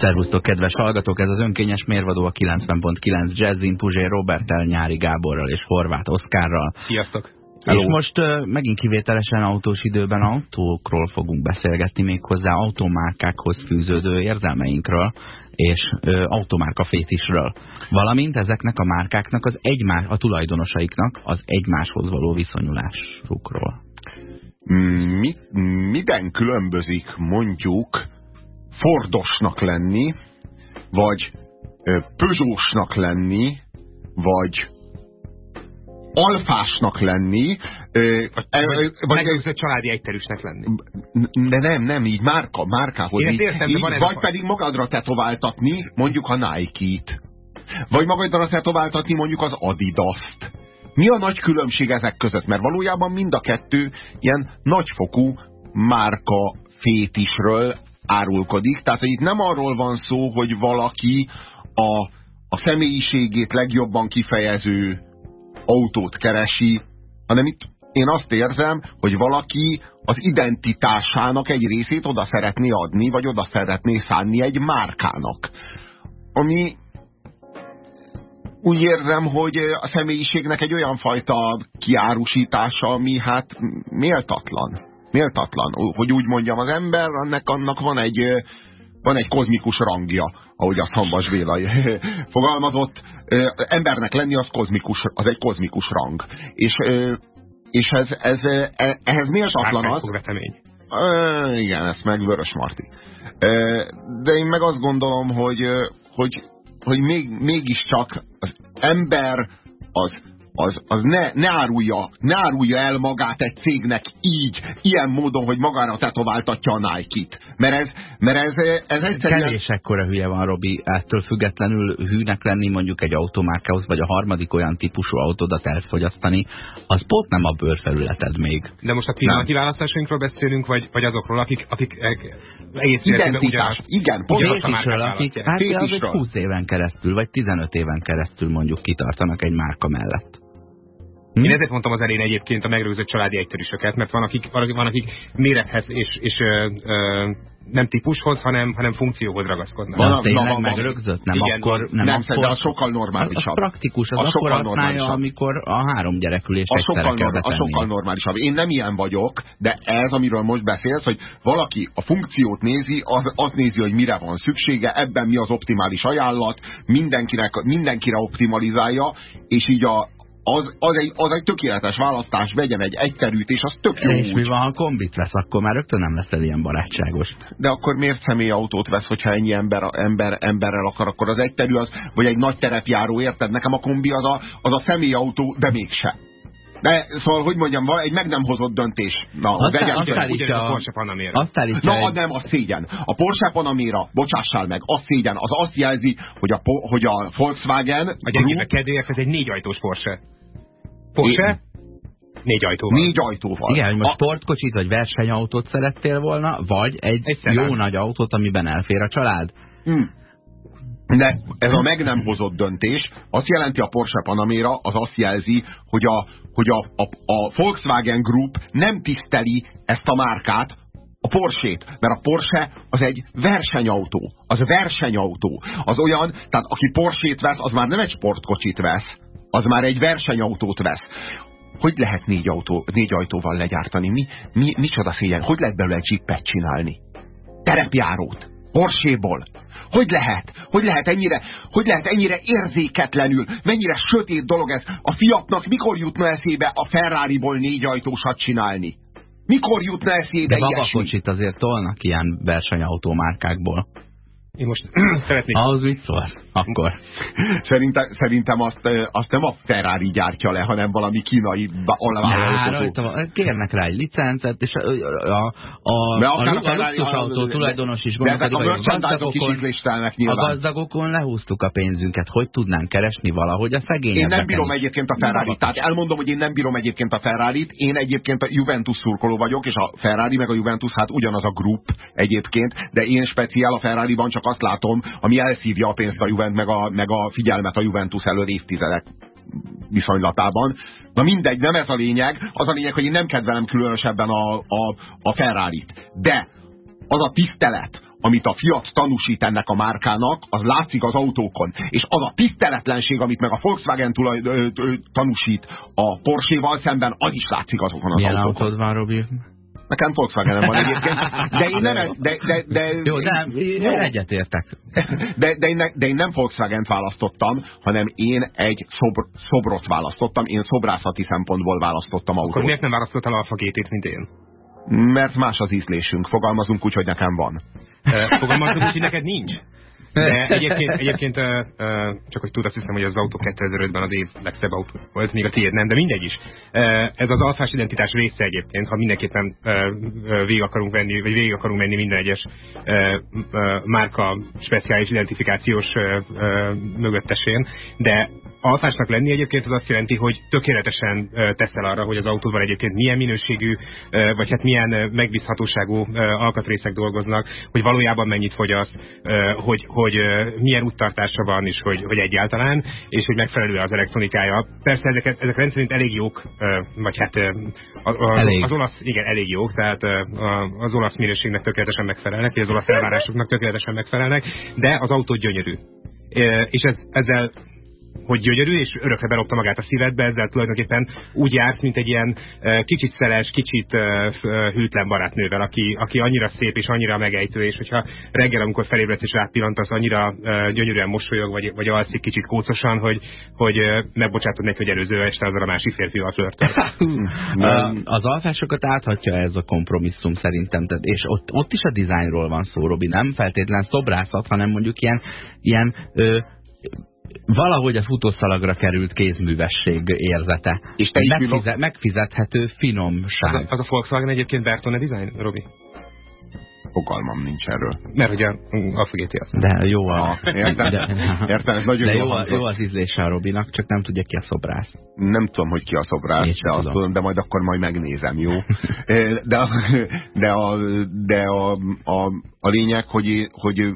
Szervusztok, kedves hallgatók! Ez az önkényes mérvadó a 90.9 Jazzin Puzsér Robertel, Nyári Gáborral és Horváth Oszkárral. Sziasztok! Hello. És most uh, megint kivételesen autós időben autókról fogunk beszélgetni, méghozzá automárkákhoz fűződő érzelmeinkről és uh, automárka fétisről. Valamint ezeknek a márkáknak az egymás, a tulajdonosaiknak az egymáshoz való viszonyulásukról. Mi, miden különbözik mondjuk Fordosnak lenni, vagy Peugeotosnak lenni, vagy alfásnak lenni, vagy megőzött családi egyterűsnek lenni. De nem, nem, így márka, márkához. Én így, értem, így, van vagy pedig magadra tetováltatni mondjuk a Nike-t. Vagy magadra tetováltatni mondjuk az Adidas-t. Mi a nagy különbség ezek között? Mert valójában mind a kettő ilyen nagyfokú márka fétisről árulkodik. Tehát, hogy itt nem arról van szó, hogy valaki a, a személyiségét legjobban kifejező autót keresi, hanem itt én azt érzem, hogy valaki az identitásának egy részét oda szeretné adni, vagy oda szeretné szánni egy márkának. Ami úgy érzem, hogy a személyiségnek egy olyan fajta kiárusítása, ami hát méltatlan. Méltatlan. Hogy úgy mondjam, az ember, annak, annak van egy van egy kozmikus rangja, ahogy azt Hambas Béla fogalmazott. Embernek lenni az kozmikus, az egy kozmikus rang. És, és ez, ez, e, ehhez méltatlan az... Igen, ezt meg Vörös Marti. De én meg azt gondolom, hogy, hogy, hogy még, mégiscsak az ember az az, az ne, ne, árulja, ne árulja el magát egy cégnek így, ilyen módon, hogy magára tetováltatja a Nike-t. Mert ez, mert ez, ez egyszerűen... Kevés ekkora hülye van, Robi, ettől függetlenül hűnek lenni mondjuk egy automárkához, vagy a harmadik olyan típusú autódat elfogyasztani, az pont nem a bőrfelületed még. De most a pillanati választásainkról beszélünk, vagy, vagy azokról, akik, akik egész Identitás, igen, pont Fétisről, akik, hát az egy 20 éven keresztül, vagy 15 éven keresztül mondjuk kitartanak egy márka mellett. Hm? Én ezért mondtam az elején egyébként a megrőzött családi egyterűsöket, mert van akik, van, akik mérethez és, és ö, ö, nem típushoz, hanem, hanem funkcióhoz ragaszkodnak. Van, tényleg na, megrögzött? Nem igen, akkor... Nem, nem akkor, de az sokkal normálisabb. Az, az praktikus, az, az akkor használja, amikor a három gyerekülést a sokkal, kell a sokkal normálisabb. Én nem ilyen vagyok, de ez, amiről most beszélsz, hogy valaki a funkciót nézi, az, az nézi, hogy mire van szüksége, ebben mi az optimális ajánlat, mindenkinek, mindenkire optimalizálja, és így a, az, az, egy, az egy tökéletes választás, vegyem egy egyszerűt, és az tök jó És úgy. mi van, ha kombit vesz, akkor már rögtön nem leszel ilyen barátságos. De akkor miért személyautót vesz, hogyha ennyi ember, ember, emberrel akar, akkor az egyszerű az, vagy egy nagy terepjáró, érted? Nekem a kombi az a, az a személyautó, de mégse. De szóval, hogy mondjam, egy meg nem hozott döntés. Na, azt, vegyem, azt állítja a Porsche Panamera. Azt Na, egy... nem, a szégyen. A Porsche Panamera, bocsássál meg, a szégyen, az azt jelzi, hogy a, hogy a Volkswagen... A gyengébe kedvéért ez egy négy ajtós Porsche. Porsche? Négy ajtóval. Négy ajtóval. Igen, hogy most a... sportkocsit vagy versenyautót szerettél volna, vagy egy, egy jó nagy autót, amiben elfér a család. Hmm. De ez a meg nem hozott döntés, azt jelenti a Porsche Panamera, az azt jelzi, hogy a, hogy a, a, a Volkswagen Group nem tiszteli ezt a márkát, a Porsét, mert a Porsche az egy versenyautó, az versenyautó, az olyan, tehát aki Porsét vesz, az már nem egy sportkocsit vesz, az már egy versenyautót vesz. Hogy lehet négy, autó, négy ajtóval legyártani? Mi, mi, micsoda szégyen? Hogy lehet belőle egy jeepet csinálni? Terepjárót. Porséból. Hogy lehet? Hogy lehet ennyire, hogy lehet ennyire érzéketlenül? Mennyire sötét dolog ez? A Fiatnak mikor jutna eszébe a Ferrari-ból négy ajtósat csinálni? Mikor jutna eszébe De babakocsit azért tolnak ilyen versenyautómárkákból. Én most szeretnék... Az mit szól? Akkor. Szerintem, szerintem azt, azt nem a Ferrari gyártja le, hanem valami kínai alapvállalkozó. Kérnek rá egy licencet, és a, a, a, a, a, a luxus autó tulajdonos is gondolkodik, hogy a gazdagokon, a gazdagokon lehúztuk a pénzünket. Hogy tudnánk keresni valahogy a szegények? Én nem bírom egyébként a Ferrari-t. Tehát elmondom, hogy én nem bírom egyébként a Ferrari-t. Én egyébként a Juventus szurkoló vagyok, és a Ferrari meg a Juventus hát ugyanaz a grup egyébként, de én speciál a Ferrari-ban csak azt látom, ami elszívja a pénzt a Juventus Juvent, meg a, meg a figyelmet a Juventus elől évtizedek viszonylatában. Na mindegy, nem ez a lényeg. Az a lényeg, hogy én nem kedvelem különösebben a, a, a Ferrari-t. De az a tisztelet, amit a Fiat tanúsít ennek a márkának, az látszik az autókon. És az a tiszteletlenség, amit meg a Volkswagen tulaj, ö, ö, tanúsít a Porsche-val szemben, az is látszik azokon az Milyen autókon. autód van, Robi? Nekem volkswagen van egyébként, de én nem... De, de, de, jó, de jó. egyetértek. De, de, én ne, de én nem Volkswagen-t választottam, hanem én egy szobr, szobrot választottam, én szobrászati szempontból választottam autót. Akkor miért nem választottál Alfa GT-t, mint én? Mert más az ízlésünk. Fogalmazunk úgy, hogy nekem van. Fogalmazunk úgy, hogy neked nincs? De egyébként, egyébként uh, uh, csak hogy tud, azt hiszem, hogy az autó 2005-ben az év legszebb autó volt, még a tiéd nem, de mindegy is. Uh, ez az alfás identitás része egyébként, ha mindenképpen uh, végig akarunk venni, vagy végig akarunk menni minden egyes uh, uh, márka speciális identifikációs uh, uh, mögöttesén, de alfásnak lenni egyébként az azt jelenti, hogy tökéletesen teszel arra, hogy az autóban egyébként milyen minőségű, vagy hát milyen megbízhatóságú alkatrészek dolgoznak, hogy valójában mennyit fogyasz, uh, hogy, hogy hogy milyen úttartása van, és hogy, hogy egyáltalán, és hogy megfelelő az elektronikája. Persze ezek, ezek rendszerint elég jók, vagy hát az, elég. az olasz, igen, elég jók, tehát az olasz minőségnek tökéletesen megfelelnek, vagy az olasz elvárásoknak tökéletesen megfelelnek, de az autó gyönyörű. És ez, ezzel hogy gyönyörű, és örökre belopta magát a szívedbe, ezzel tulajdonképpen úgy jársz, mint egy ilyen kicsit szeles, kicsit hűtlen barátnővel, aki, aki annyira szép és annyira megejtő, és hogyha reggel, amikor felébredsz és rátpillantasz, annyira gyönyörűen mosolyog, vagy, vagy alszik kicsit kócosan, hogy, hogy megbocsátod neki, hogy előző este azon a másik férfival flörtöl. az alfásokat áthatja ez a kompromisszum szerintem, és ott, ott is a dizájnról van szó, Robi, nem feltétlen szobrászat, hanem mondjuk ilyen, ilyen ö, valahogy a futószalagra került kézművesség érzete. És te Megfizet, megfizethető finomság. Az, az a Volkswagen egyébként Bertone design, Robi? Fogalmam nincs erről. Mert ugye a FGT az. De jó a... Ah, értem, de, értem, ez nagyon de jó, a, jó az ízlése a Robinak, csak nem tudja ki a szobrász. Nem tudom, hogy ki a szobrász, de, azt tudom, de majd akkor majd megnézem, jó? De, a, de, a, de a, a, a lényeg, hogy, hogy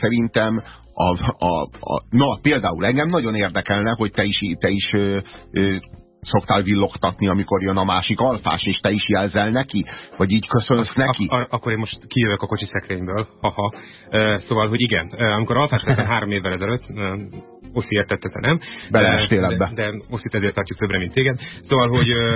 szerintem a, a, a, na, például engem nagyon érdekelne, hogy te is, te is ö, ö, szoktál villogtatni, amikor jön a másik alfás, és te is jelzel neki? Vagy így köszönsz Ak neki? Ak akkor én most kijövök a kocsi szekrényből. Haha. Uh, szóval, hogy igen, uh, amikor alfás lettem három évvel ezelőtt, uh, Oszi értette, te nem. Beleestél ebbe. De, de Oszit ezért tartjuk többre, mint téged. Szóval, hogy uh,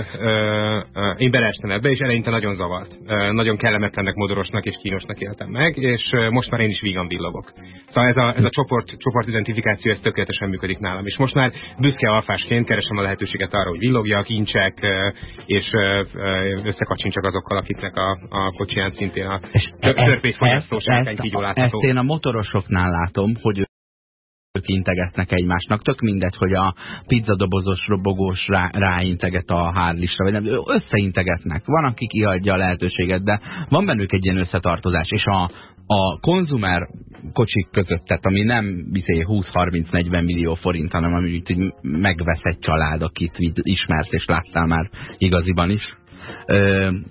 uh, én beleestem ebbe, és eleinte nagyon zavart. Uh, nagyon kellemetlennek, modorosnak és kínosnak éltem meg, és uh, most már én is vígan villogok. Szóval ez a, ez a csoport, csoport identifikáció, ez tökéletesen működik nálam. És most már büszke alfásként keresem a lehetőséget arra, hogy villogjak, incsek, és összekacsincsak azokkal, akiknek a, a kocsiján szintén a törpészfogyasztó sárkánykígyó látható. Ezt én a motorosoknál látom, hogy ők integetnek egymásnak. Tök mindegy, hogy a pizzadobozos robogós rá, ráinteget a hárlisra, vagy nem, összeintegetnek. Van, aki kiadja a lehetőséget, de van bennük egy ilyen összetartozás, és a, a konzumer kocsik között, tehát ami nem 20-30-40 millió forint, hanem amit így megvesz egy család, akit ismersz és láttál már igaziban is,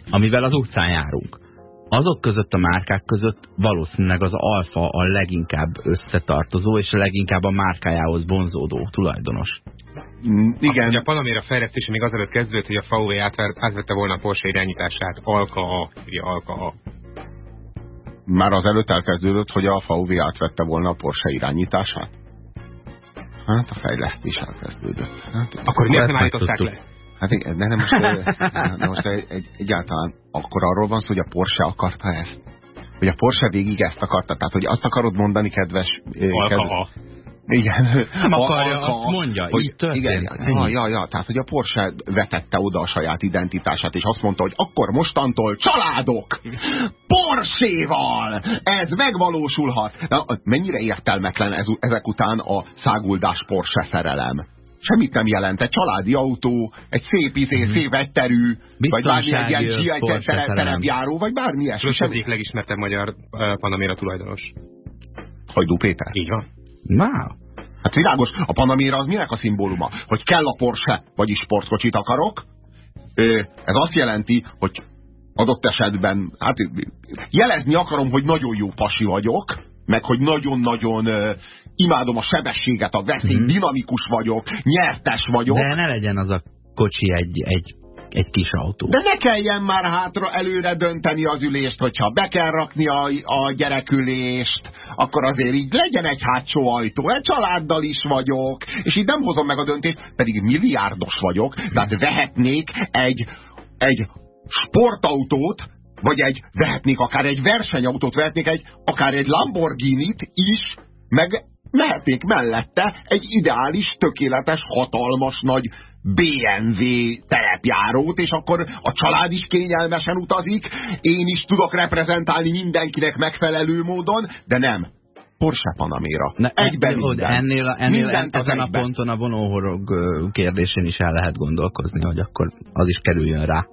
amivel az utcán járunk. Azok között a márkák között valószínűleg az alfa a leginkább összetartozó, és a leginkább a márkájához vonzódó tulajdonos. Mm, igen. Ugye a Panamera fejlesztése még azelőtt kezdődött, hogy a VW átvette volna a Porsche irányítását. Alka A, ugye Alka A már az előtt elkezdődött, hogy a VW átvette volna a Porsche irányítását? Hát a fejlesztés elkezdődött. Hát, Akkor miért nem állították le? Hát igen, de nem most, de most egy, egy, egyáltalán akkor arról van szó, hogy a Porsche akarta ezt. Hogy a Porsche végig ezt akarta. Tehát, hogy azt akarod mondani, kedves... Alka igen. Nem akarja, a, azt mondja, hogy, így történt. Igen, ja, ja, ja, tehát, hogy a Porsche vetette oda a saját identitását, és azt mondta, hogy akkor mostantól családok! Porséval! Ez megvalósulhat! Na, mennyire értelmetlen ez, ezek után a száguldás Porsche szerelem? Semmit nem jelent. Egy családi autó, egy szép izé, mm. szép egyterű, vagy bármi egy ilyen terepjáró, vagy bármi ilyesmi. Plusz egyik legismertebb magyar uh, Panamera tulajdonos. Hajdú Péter? Így van. Wow. Hát világos, a Panamera az minek a szimbóluma? Hogy kell a Porsche, vagyis sportkocsit akarok. Ez azt jelenti, hogy adott esetben, hát jelezni akarom, hogy nagyon jó pasi vagyok, meg hogy nagyon-nagyon imádom a sebességet, a veszélyt, mm. dinamikus vagyok, nyertes vagyok. De ne legyen az a kocsi egy, egy egy kis autó. De ne kelljen már hátra előre dönteni az ülést, hogyha be kell rakni a, a gyerekülést, akkor azért így legyen egy hátsó ajtó, egy családdal is vagyok, és így nem hozom meg a döntést, pedig milliárdos vagyok, tehát vehetnék egy, egy sportautót, vagy egy, vehetnék akár egy versenyautót, vehetnék egy, akár egy Lamborghini-t is, meg mehetnék mellette egy ideális, tökéletes, hatalmas nagy BMW terepjárót, és akkor a család is kényelmesen utazik, én is tudok reprezentálni mindenkinek megfelelő módon, de nem. Porsche Panamera. Ne, egyben minden. Ennél, ennél en, ezen a ponton a vonóhorog kérdésén is el lehet gondolkozni, hogy akkor az is kerüljön rá.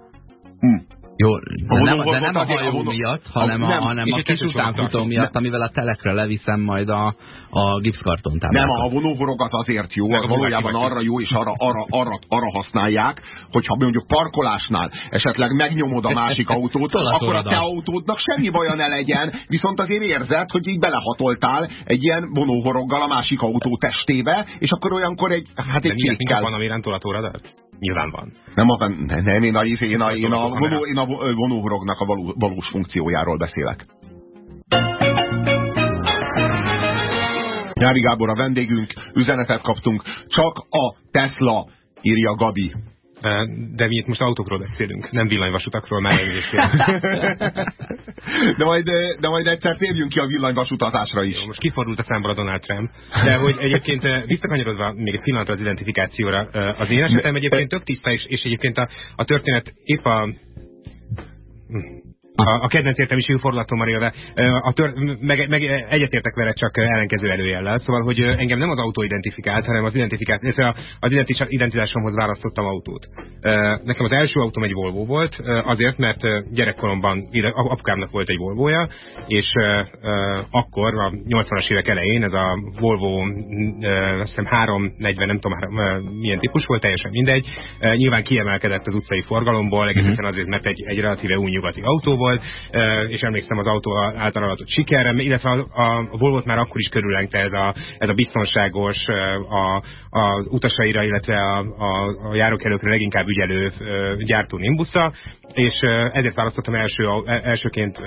Hm. Jó, de nem, de nem a hajó a miatt, hanem a, nem, hanem a kis utánfutó miatt, amivel a telekre leviszem majd a, a gipszkarton Nem, a vonóhorogat azért jó, az valójában arra jó, és arra, arra, arra, arra használják, hogyha mondjuk parkolásnál esetleg megnyomod a másik autót, akkor a te autódnak semmi baja ne legyen, viszont azért érzed, hogy így belehatoltál egy ilyen vonóhoroggal a másik autó testébe, és akkor olyankor egy, hát egy kékkel... van, ami rendtolatóra Nyilván van. Nem, a, nem én, a, én, a, én, a, vonó, én a vonóhorognak a való, valós funkciójáról beszélek. Nyári Gábor a vendégünk, üzenetet kaptunk, csak a Tesla, írja Gabi. De mi itt most autókról beszélünk, nem villanyvasutakról, már de, majd, de majd egyszer térjünk ki a villanyvasutatásra is. Jó, most kifordult a számból a Donald Trump. De hogy egyébként visszakanyarodva még egy pillanatra az identifikációra, az én esetem egyébként tök tiszta, és, és egyébként a, a történet épp a hm, a, a kedvenc értelmiségű fordulatommal élve, a tör, meg, meg egyetértek vele csak ellenkező előjellel. Szóval, hogy engem nem az autó identifikált, hanem az, identifikált, az identitásomhoz választottam autót. Nekem az első autóm egy Volvo volt, azért, mert gyerekkoromban apukámnak volt egy Volvoja, és akkor a 80-as évek elején ez a Volvo azt hiszem 340, nem tudom milyen típus volt, teljesen mindegy. Nyilván kiemelkedett az utcai forgalomból, egészen mhm. azért, mert egy, egy relatíve új nyugati autó volt, és emlékszem az autó által adott sikerre, illetve a, a Volvo-t már akkor is körülengte ez a, ez a biztonságos, a, a utasaira, illetve a, a, a járókelőkre leginkább ügyelő gyártó Nimbusza, és ezért választottam első, elsőként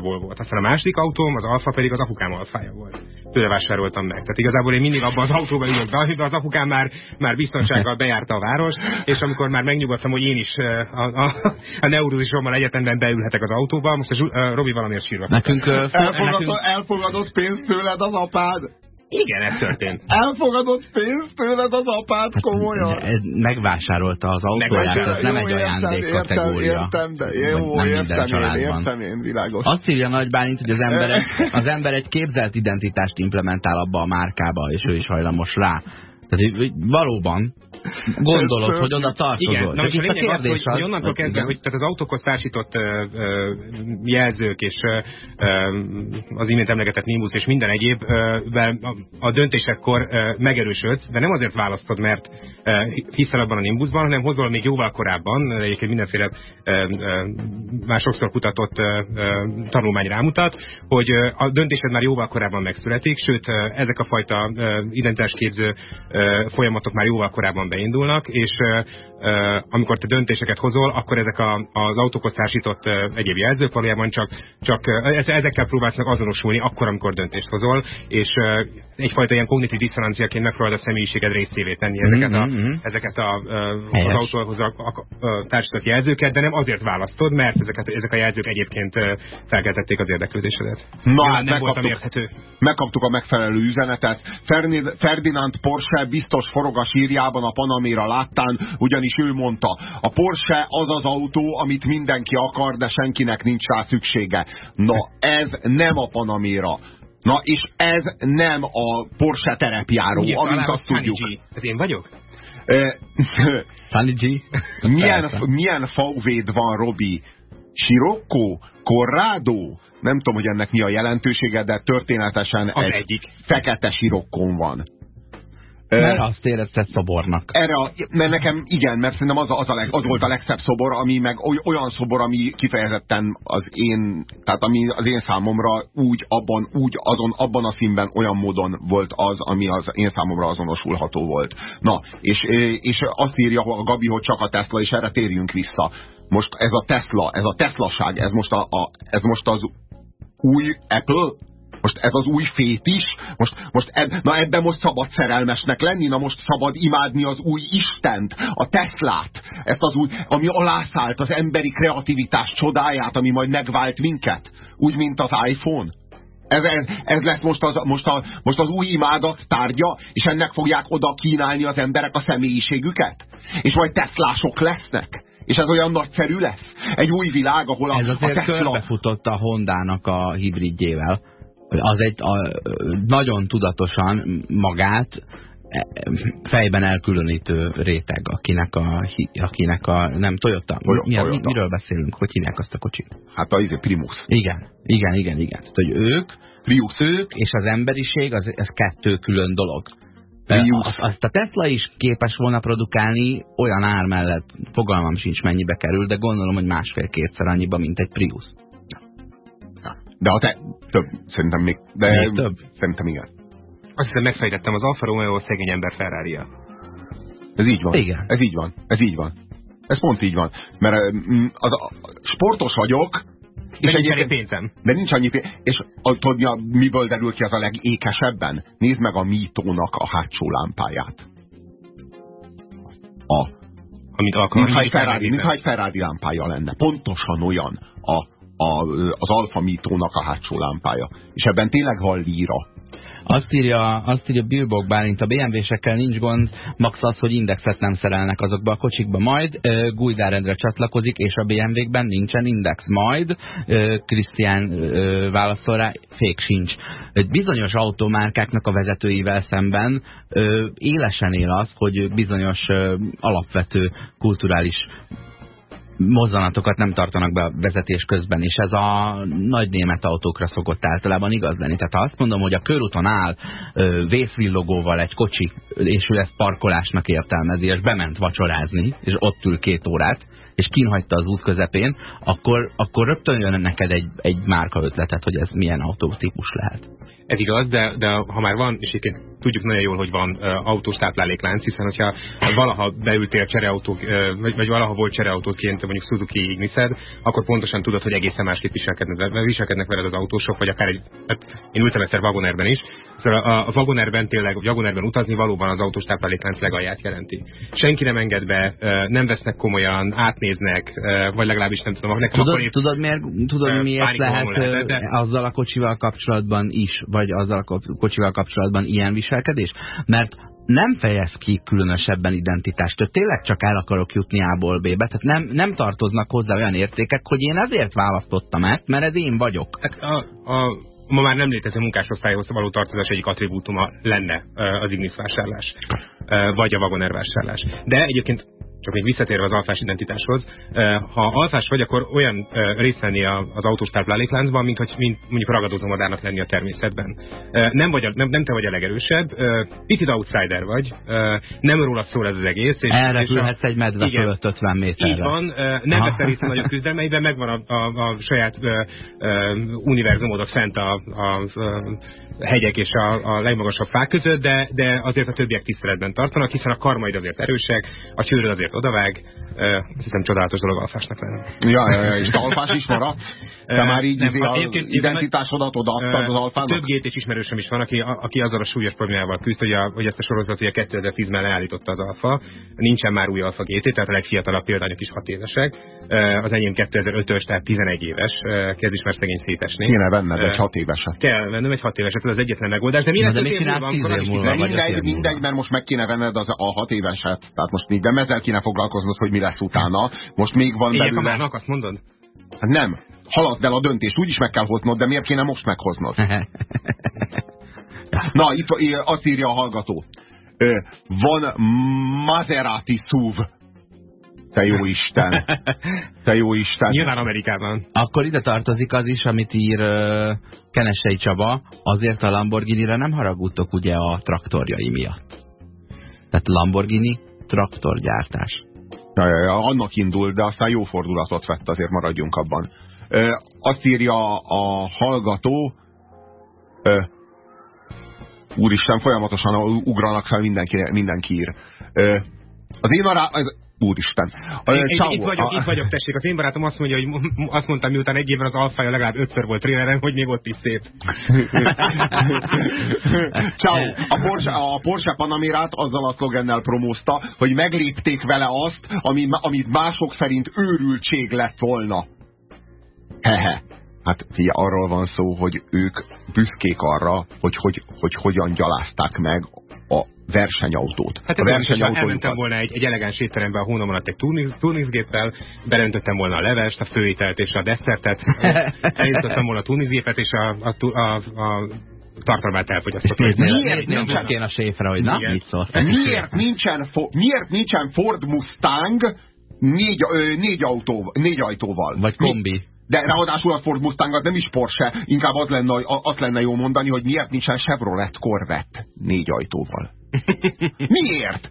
Volvo-t. Aztán a második autóm, az Alfa pedig az apukám alfája volt. Tőle vásároltam meg. Tehát igazából én mindig abban az autóban ülök be, amiben az apukám már, már biztonsággal bejárta a város, és amikor már megnyugodtam, hogy én is a, a, a neurózisommal egyetemben beülhetek az autóba, most a Robi valamiért sírva. Nekünk, elfogadott, nekünk... elfogadott pénzt tőled az apád? Igen, ez történt. Elfogadott pénzt tőled az apád, hát, komolyan? Ez megvásárolta az autóját, ez nem egy ajándék értem, kategória. Értem, de jó, nem értem, minden én, értem én, világos. Azt írja Nagy Bálint, hogy az ember, egy, az ember egy képzelt identitást implementál abba a márkába, és ő is hajlamos rá. Tehát valóban gondolod, hogy oda tartozol. Igen, na, és a, a kérdés az, hogy, hogy onnantól kezdve, hogy tehát az autókhoz társított ö, ö, jelzők és ö, az imént emlegetett Nimbus és minden egyéb ö, a, a döntésekkor ö, megerősödsz, de nem azért választod, mert ö, hiszel abban a Nimbusban, hanem hozol még jóval korábban, egyébként mindenféle ö, ö, már sokszor kutatott ö, ö, tanulmány rámutat, hogy ö, a döntésed már jóval korábban megszületik, sőt ö, ezek a fajta ö, identitásképző ö, folyamatok már jóval korábban beindulnak, és amikor te döntéseket hozol, akkor ezek a, az autókhoz társított egyéb jelzők valójában csak, csak ezekkel próbálsz meg azonosulni akkor, amikor döntést hozol, és egyfajta ilyen kognitív diszonanciaként megpróbálod a személyiséged részévé tenni ezeket, a, mm -hmm. ezeket a, az autóhoz a, a, a társított jelzőket, de nem azért választod, mert ezeket, ezek a jelzők egyébként felkeltették az érdeklődésedet. Na, hát nem voltam érthető. Megkaptuk a megfelelő üzenetet. Ferdinand Porsche biztos forog a sírjában a Panamera láttán, ugyanis ő mondta, a Porsche az az autó, amit mindenki akar, de senkinek nincs rá szüksége. Na, ez nem a Panamera. Na, és ez nem a Porsche terepjáró, Ugye, amint azt tudjuk. Ez én vagyok? Sunny G? milyen, milyen VW-d van, Robi? Sirocco? Corrado? Nem tudom, hogy ennek mi a jelentősége, de történetesen az egy egyik. fekete sirokkon van. Mert azt érezted szobornak. Erre a, mert nekem igen, mert szerintem az, az, a leg, az volt a legszebb szobor, ami meg olyan szobor, ami kifejezetten az én, tehát ami az én számomra úgy, abban, úgy, azon, abban a színben olyan módon volt az, ami az én számomra azonosulható volt. Na, és, és azt írja a Gabi, hogy csak a Tesla, és erre térjünk vissza. Most ez a Tesla, ez a Teslaság, ez most, a, a, ez most az új Apple, most ez az új fétis, most, most eb, na ebben most szabad szerelmesnek lenni, na most szabad imádni az új Istent, a Teslát, ezt az új, ami alászállt az emberi kreativitás csodáját, ami majd megvált minket, úgy, mint az iPhone. Ez, ez, ez lesz most az, most, a, most az új imádat tárgya, és ennek fogják oda kínálni az emberek a személyiségüket? És majd teszlások lesznek? És ez olyan nagyszerű lesz? Egy új világ, ahol a, ez azért a Tesla... körbefutott a Hondának a hibridjével az egy a, nagyon tudatosan magát e, fejben elkülönítő réteg, akinek a, akinek a nem Toyota, Mi, Toyota. miről beszélünk, hogy hívják azt a kocsit? Hát a izé, Primus. Igen, igen, igen, igen. Tehát, hogy ők, Prius. ők és az emberiség, az, az kettő külön dolog. Azt, azt a Tesla is képes volna produkálni olyan ár mellett, fogalmam sincs mennyibe kerül, de gondolom, hogy másfél-kétszer annyiba, mint egy Prius. De ha te... Több, szerintem még... De még több? Szerintem igen. Azt hiszem megfejtettem, az Alfa Romeo szegény ember ferrari -a. Ez így van. Igen. Ez így van. Ez így van. Ez pont így van. Mert az, a, sportos vagyok, és nincs annyi pénzem. De nincs annyi pénzem. És a, tudja, miből derül ki az a legékesebben? Nézd meg a mítónak a hátsó lámpáját. A, amit mintha egy, Ferrari, mintha egy Ferrari lámpája lenne. Pontosan olyan a a, az alfa mítónak a hátsó lámpája. És ebben tényleg van líra. Azt írja, azt írja Bilbok Bálint, a BMW-sekkel nincs gond, max az, hogy indexet nem szerelnek azokba a kocsikba. Majd uh, Gujdárendre csatlakozik, és a BMW-kben nincsen index. Majd Krisztián uh, válaszol rá, fék sincs. Egy bizonyos automárkáknak a vezetőivel szemben uh, élesen él az, hogy bizonyos uh, alapvető kulturális mozzanatokat nem tartanak be a vezetés közben, és ez a nagy német autókra szokott általában igaz lenni. Tehát ha azt mondom, hogy a körúton áll vészvillogóval egy kocsi, és ő ezt parkolásnak értelmezi, és bement vacsorázni, és ott ül két órát, és kinhagyta az út közepén, akkor, akkor rögtön jön neked egy, egy márka ötletet, hogy ez milyen autótípus lehet. Ez igaz, de, de ha már van, és egyébként tudjuk nagyon jól, hogy van uh, autós tápláléklánc, hiszen hogyha valaha beültél csereautó, uh, vagy, vagy valaha volt csereautóként mondjuk Suzuki Ignised, akkor pontosan tudod, hogy egészen másképp viselkednek, viselkednek veled az autósok, vagy akár egy, hát én ültem egyszer vagonerben is, szóval a, a vagonerben tényleg, a vagonerben utazni valóban az autós tápláléklánc legalját jelenti. Senki nem enged be, uh, nem vesznek komolyan, átnéznek, uh, vagy legalábbis nem tudom. Nekem tudod, épp, tudod, miért, tudod miért lehet, lehet de... azzal a kocsival kapcsolatban is, vagy azzal a kocsival kapcsolatban ilyen viselkedés? Mert nem fejez ki különösebben identitást. Tehát tényleg csak el akarok jutni A-ból B-be. Tehát nem, nem tartoznak hozzá olyan értékek, hogy én ezért választottam ezt, mert ez én vagyok. Hát a, a, ma már nem létező munkásosztályhoz való tartozás egyik attribútuma lenne az Ignis vásárlás, vagy a vagoner vásárlás. De egyébként csak még visszatérve az alfás identitáshoz, ha alfás vagy, akkor olyan részt venni az autós táplálékláncban, mint, hogy, mint mondjuk ragadozó madárnak lenni a természetben. Nem, vagy a, nem, nem te vagy a legerősebb, picit outsider vagy, nem róla szól ez az egész. És, Elrepülhetsz egy medve igen, fölött 50 méterre. Így van, nem veszel részt a nagyobb küzdelmeiben, megvan a, a, a saját univerzumodot fent a, a, a hegyek és a, a legmagasabb fák között, de, de azért a többiek tiszteletben tartanak, hiszen a karmaid azért erősek, a csőröd azért odavág, uh, hiszem csodálatos dolog alfásnak lenni. Ja, ja, ja, és te alfás is maradt? Te már így nem, izé a identitásodat odaadtad az alfának? Több gét és ismerősöm is van, aki, aki azzal a súlyos problémával küzd, hogy, a, hogy ezt a sorozatot ugye 2010-ben leállította az alfa. Nincsen már új alfa GT, tehát a legfiatalabb példányok is 6 évesek. Az enyém 2005-ös, tehát 11 éves. Kezd is már szegény szétesni. Kéne venned egy 6 éveset. Kell vennem egy 6 éveset, ez az egyetlen megoldás. De mi lesz, múlva, mindegy, mindegy, mert most meg kéne venned az a 6 éveset. Tehát most még nem ezzel kéne foglalkoznod, hogy mi lesz utána. Most még van belőle... Ilyen azt mondod? Hát nem haladd el a döntést, úgyis meg kell hoznod, de miért kéne most meghoznod? Na, itt azt írja a hallgató. Van Maserati SUV. Te jó Isten. Te jó Isten. Nyilván Amerikában. Akkor ide tartozik az is, amit ír uh, Kenesei Csaba. Azért a Lamborghini-re nem haragudtok ugye a traktorjai miatt. Tehát Lamborghini traktorgyártás. Ja, ja, ja, annak indul, de aztán jó fordulatot vett, azért maradjunk abban. Ö, azt írja a hallgató, ö, úristen, folyamatosan ugranak fel, mindenki, mindenki ír. Ö, az én ará... Úristen. Én, én, itt, vagyok, itt vagyok, tessék. Az én barátom azt mondja, hogy azt mondtam, miután egy évben az alfája legalább ötször volt tréleren, hogy még ott is szép. Ciao. A Porsche, a Porsche Panamerát azzal a szlogennel promózta, hogy meglépték vele azt, ami, amit mások szerint őrültség lett volna. Hehe. Hát fia, arról van szó, hogy ők büszkék arra, hogy, hogy, hogy hogyan gyalázták meg a versenyautót. Hát a versenyautót. Elmentem volna egy, egy elegáns étterembe a hónam alatt egy turnézgéppel, belöntöttem volna a levest, a főételt és a desszertet, elindítottam volna a turnézgépet és a, a, a, a tartalmát elfogyasztott. Miért, miért nincsen én a séfre, hogy na, mit szólsz? Miért nincsen, miért nincsen Ford Mustang négy, ö, négy, autó, négy ajtóval? Vagy kombi. Mi? De ráadásul a Ford Mustang az nem is Porsche, inkább az lenne, azt lenne jó mondani, hogy miért nincsen Chevrolet Corvette négy ajtóval. Miért?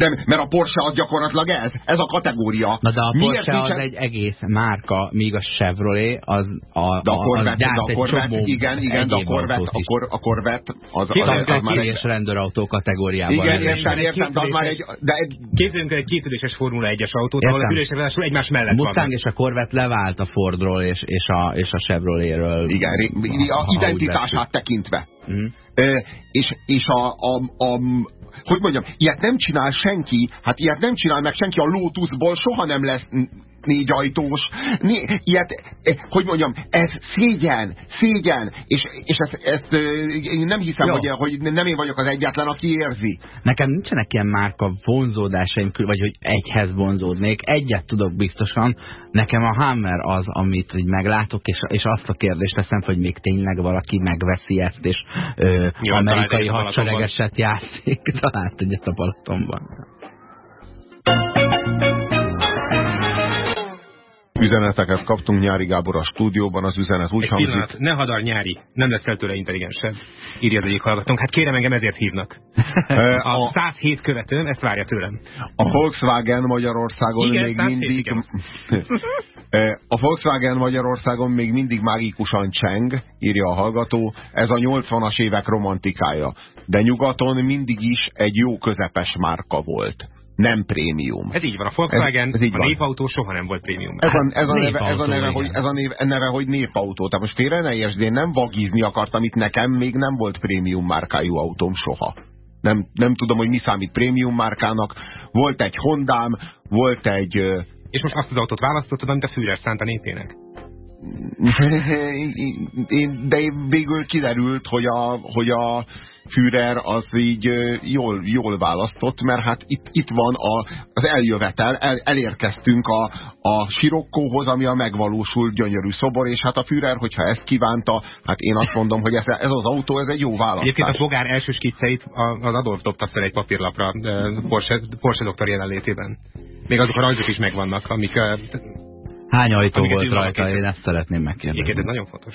De, mert a Porsche az gyakorlatilag ez, ez a kategória. Na de a Miért Porsche nincsen... az egy egész márka, míg a Chevrolet az a, de a Corvette, az de a Corvette igen, igen, de a Corvette, a, Cor, a Corvette az, az, az, az, az már egy... rendőrautó kategóriában. Igen, értem, értem, de az már egy... De egy... Képzeljünk el egy kétüléses Formula 1-es autót, ahol a ülések ráadásul egymás mellett Mustang vannak. és a Corvette levált a Fordról és, és, a, és a Chevroletről. Igen, a, a identitását tekintve. Mm. E, és, és a, a, a hogy mondjam, ilyet nem csinál senki, hát ilyet nem csinál meg senki, a Lotusból soha nem lesz négy ajtós. Né, ilyet, eh, hogy mondjam, ez szégyen, szégyen, és, és ezt, ezt eh, én nem hiszem, hogy, hogy nem én vagyok az egyetlen, aki érzi. Nekem nincsenek ilyen márka vonzódásaim, vagy hogy egyhez vonzódnék. Egyet tudok biztosan, nekem a Hammer az, amit így meglátok, és, és azt a kérdést teszem, hogy még tényleg valaki megveszi ezt, és ö, amerikai hadseregeset játszik, talált egyet a Balatonban üzeneteket kaptunk Nyári Gábor a stúdióban, az üzenet úgy Egy hangzik. Pillanat, ne hadar Nyári, nem lesz tőle intelligensebb. Írja az egyik hallgatónk. Hát kérem engem ezért hívnak. a 107 követőm ezt várja tőlem. A Volkswagen Magyarországon Igen, még mindig... A Volkswagen Magyarországon még mindig mágikusan cseng, írja a hallgató, ez a 80-as évek romantikája. De nyugaton mindig is egy jó közepes márka volt nem prémium. Ez így van, a Volkswagen, ez, ez így a van. népautó soha nem volt prémium. Ez a, ez a, neve, ez a neve, hogy, ez a neve, neve, hogy népautó. Tehát most félre ne értsd, én nem vagizni akartam, itt nekem még nem volt prémium márkájú autóm soha. Nem, nem tudom, hogy mi számít prémium márkának. Volt egy Hondám, volt egy... És most azt az autót választottad, amit a Führer szánt a népének? de végül kiderült, hogy a, hogy a Führer az így jól, jól választott, mert hát itt, itt van a, az eljövetel, el, elérkeztünk a, a sirokkóhoz, ami a megvalósult gyönyörű szobor, és hát a Führer, hogyha ezt kívánta, hát én azt mondom, hogy ez, ez az autó, ez egy jó választás. Egyébként a fogár első skicceit az Adolf dobta fel egy papírlapra Porsche, Porsche doktor jelenlétében. Még azok a rajzok is megvannak, amik... Hány ajtó volt rajta? Én ezt szeretném megkérdezni. Egyébként ez nagyon fontos.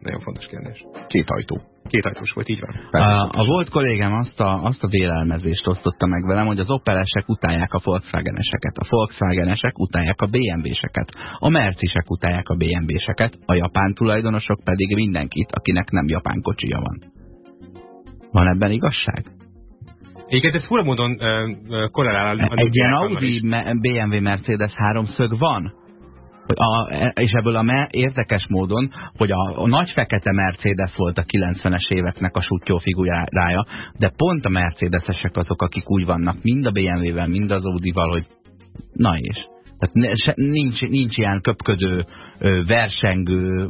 Nagyon fontos kérdés. Két ajtó. Két ajtós volt, így van. A, a volt kollégám azt a, azt a vélelmezést osztotta meg velem, hogy az Opelesek utálják a Volkswageneseket, a Volkswagenesek utálják a BMW-seket, a Mercisek utálják a BMW-seket, a japán tulajdonosok pedig mindenkit, akinek nem japán kocsija van. Van ebben igazság? Egyébként ez fura módon uh, korrelál. Egy ilyen Audi, BMW, Mercedes háromszög van? A, és ebből a me, érdekes módon, hogy a, a nagy fekete Mercedes volt a 90-es éveknek a sutyó figurája, de pont a Mercedesesek azok, akik úgy vannak, mind a BMW-vel, mind az Audi-val, hogy na és. Tehát ne, se, nincs, nincs ilyen köpködő, versengő,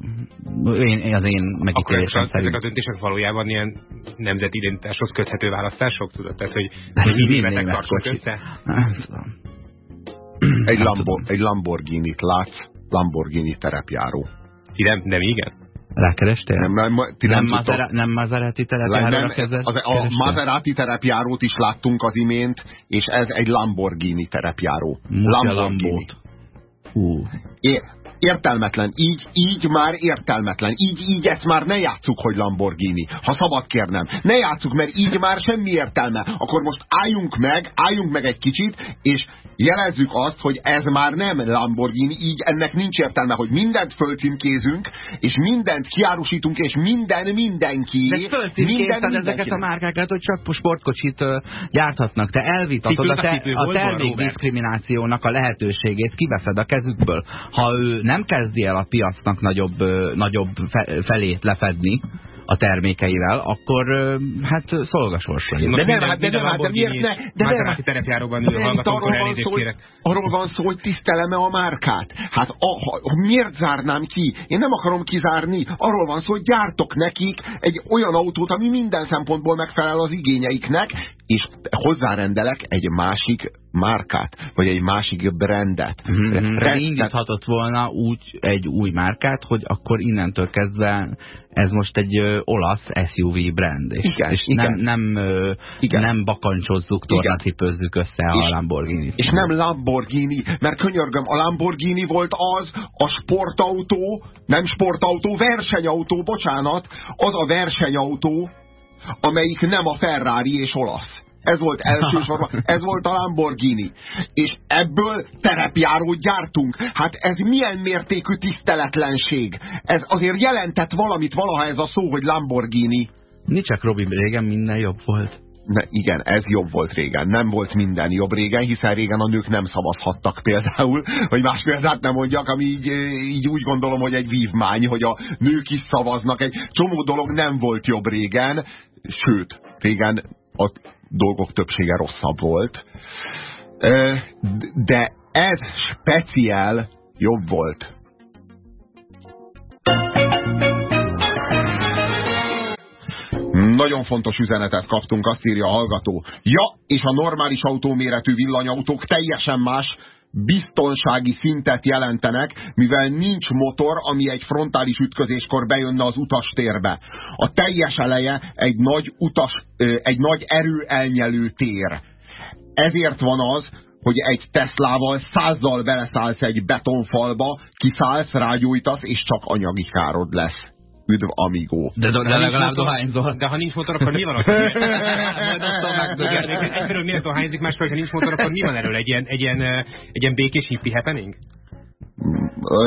én, az én megítélésem szerint. Ezek a döntések valójában ilyen nemzeti identitáshoz köthető választások, tudod? Tehát, hogy, hogy mi németek tartsunk össze? Egy, Lambo, egy Lamborghini-t látsz, Lamborghini terepjáró. Ti nem, nem igen? Rákerestél? Nem, nem, nem, nem, Mazera, nem Maserati terepjáróra kezdett? Az, a Maserati terepjárót is láttunk az imént, és ez egy Lamborghini terepjáró. Lamborghini. Hú. É, Értelmetlen. Így, így már értelmetlen. Így, így ezt már ne játsszuk, hogy Lamborghini. Ha szabad kérnem. Ne játsszuk, mert így már semmi értelme. Akkor most álljunk meg, álljunk meg egy kicsit, és jelezzük azt, hogy ez már nem Lamborghini, így ennek nincs értelme, hogy mindent fölcímkézünk, és mindent kiárusítunk, és minden mindenki. De minden ezeket a márkákat, hogy csak sportkocsit gyárthatnak. Te elvitatod a, te, a termékdiszkriminációnak a lehetőségét, kiveszed a kezükből. Ha ő nem kezdi el a piacnak nagyobb, nagyobb fe, felét lefedni, a termékeivel, akkor hát szolgasorsra jön. De nem, hát de nem, de miért ne? De nem, hát terepjáróban ül, van, szó, kérek. arról van szó, hogy tiszteleme a márkát. Hát a, a, miért zárnám ki? Én nem akarom kizárni. Arról van szó, hogy gyártok nekik egy olyan autót, ami minden szempontból megfelel az igényeiknek, és hozzárendelek egy másik márkát, vagy egy másik brandet. Mm -hmm. Indíthatott volna úgy egy új márkát, hogy akkor innentől kezdve ez most egy ö, olasz SUV brand, és, igen, és igen. nem, nem, ö, igen. nem bakancsozzuk, tornacipőzzük össze a Lamborghini. És nem Lamborghini, mert könyörgöm, a Lamborghini volt az, a sportautó, nem sportautó, versenyautó, bocsánat, az a versenyautó, amelyik nem a Ferrari és olasz. Ez volt elsősorban, ez volt a Lamborghini. És ebből terepjárót gyártunk. Hát ez milyen mértékű tiszteletlenség. Ez azért jelentett valamit valaha ez a szó, hogy Lamborghini. Nincs Robin, régen minden jobb volt. Ne, igen, ez jobb volt régen. Nem volt minden jobb régen, hiszen régen a nők nem szavazhattak például, hogy más példát nem mondjak, ami így, így úgy gondolom, hogy egy vívmány, hogy a nők is szavaznak. Egy csomó dolog nem volt jobb régen, sőt, régen a dolgok többsége rosszabb volt. De ez speciál jobb volt. Nagyon fontos üzenetet kaptunk, azt írja a hallgató. Ja, és a normális autóméretű villanyautók teljesen más, biztonsági szintet jelentenek, mivel nincs motor, ami egy frontális ütközéskor bejönne az utastérbe. A teljes eleje egy nagy, utas, egy nagy erő elnyelő tér. Ezért van az, hogy egy Teslával százzal beleszállsz egy betonfalba, kiszállsz, rágyújtasz, és csak anyagi károd lesz. Üdv, amigo. De, de, de legalább dohányzol. De ha nincs motor, akkor mi van? Akkor Majd azt Egyfelől miért dohányzik, másfelől, ha nincs motor, akkor mi van erről? Egy ilyen, egy ilyen, egy ilyen békés hippi happening?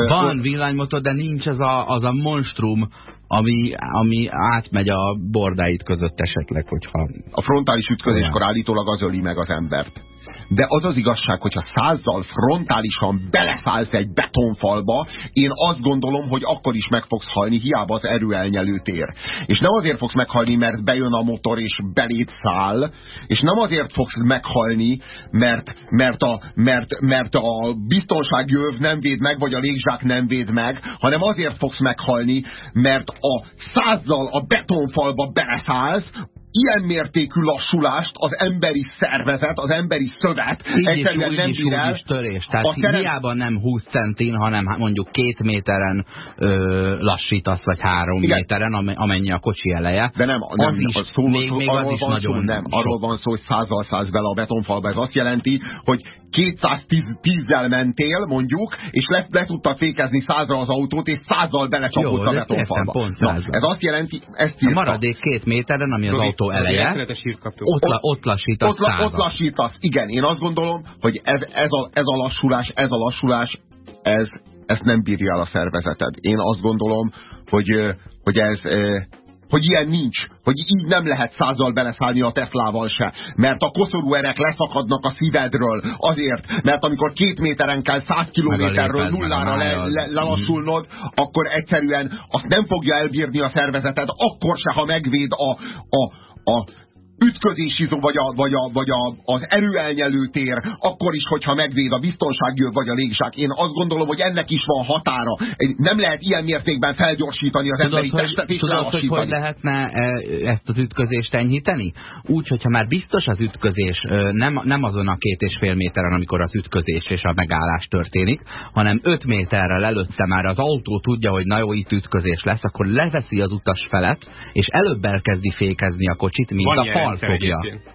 Van villanymotor, de nincs az a, az a monstrum, ami, ami átmegy a bordáit között esetleg, hogyha... A frontális ütközéskor állítólag az öli meg az embert de az az igazság, hogyha százzal frontálisan beleszállsz egy betonfalba, én azt gondolom, hogy akkor is meg fogsz halni, hiába az erőelnyelő tér. És nem azért fogsz meghalni, mert bejön a motor és belét száll, és nem azért fogsz meghalni, mert, mert, a, mert, mert a biztonsági öv nem véd meg, vagy a légzsák nem véd meg, hanem azért fogsz meghalni, mert a százzal a betonfalba beleszállsz, ilyen mértékű lassulást az emberi szervezet, az emberi szövet így egyszerűen is, nem bír el. törés. Tehát a terem... hiába nem 20 centin, hanem mondjuk két méteren ö, lassítasz, vagy három Igen. méteren, amennyi a kocsi eleje. De nem, nem az is, az szó, még, szó, még az is nagyon szó, nem, arról van szó, hogy százal száz bele a betonfalba. Ez azt jelenti, hogy 210-zel mentél, mondjuk, és le, le tudtad fékezni százra az autót, és százal belecsapott a betonfalba. Pont Na, ez azt jelenti, ezt írta. A maradék két méteren, ami az autó eleje, ott, la, ott lassítasz ott, la, ott lassítasz, igen. Én azt gondolom, hogy ez, ez, a, ez a lassulás, ez a lassulás, ez, ezt nem bírja el a szervezeted. Én azt gondolom, hogy, hogy ez hogy ilyen nincs, hogy így nem lehet százal beleszállni a Teslával se, mert a koszorú erek leszakadnak a szívedről, azért, mert amikor két méteren kell száz kilométerről nullára le, le, lelassulnod, akkor egyszerűen azt nem fogja elbírni a szervezeted, akkor se, ha megvéd a, a, a ütközési vagy, a, vagy, a, vagy a, az erőelnyelő tér, akkor is, hogyha megvéd a biztonsági vagy a légzsák. Én azt gondolom, hogy ennek is van határa. Nem lehet ilyen mértékben felgyorsítani az tudod, emberi hogy, testet és tudod, hogy hogy lehetne e, ezt az ütközést enyhíteni? Úgy, hogyha már biztos az ütközés, nem, nem azon a két és fél méteren, amikor az ütközés és a megállás történik, hanem öt méterrel előtte már az autó tudja, hogy na jó, itt ütközés lesz, akkor leveszi az utas felet, és előbb elkezdi fékezni a kocsit, mint van a fal fogja. Egyébként.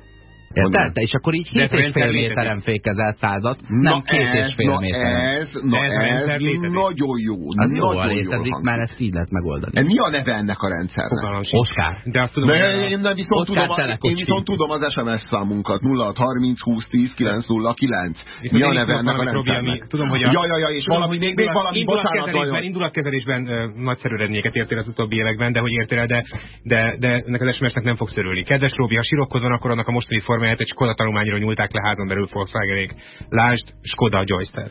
Érted? És akkor így 7,5 méteren fékezett százat, nem 2,5 méteren. Ez, na ez, ez nagyon jó. Az jó, a létezik, mert ezt így lehet megoldani. Mi a neve ennek a rendszernek? Oskár. De azt tudom, De én, nem viszont tudom, én viszont tudom az SMS számunkat. 0630 20 10 909. Mi a neve ennek a rendszernek? Tudom, hogy a... Ja, ja, ja, és valami, még, még valami, bocsánat, indulatkezelésben nagyszerű eredményeket értél az utóbbi években, de hogy értél de, de, de ennek az SMS-nek nem fog szörülni. Kedves Róbi, ha sirokhoz van, akkor annak a mostani formáját egy Skoda tanulmányra nyúlták le házon belül Volkswagenék. Lásd, Skoda Joyster.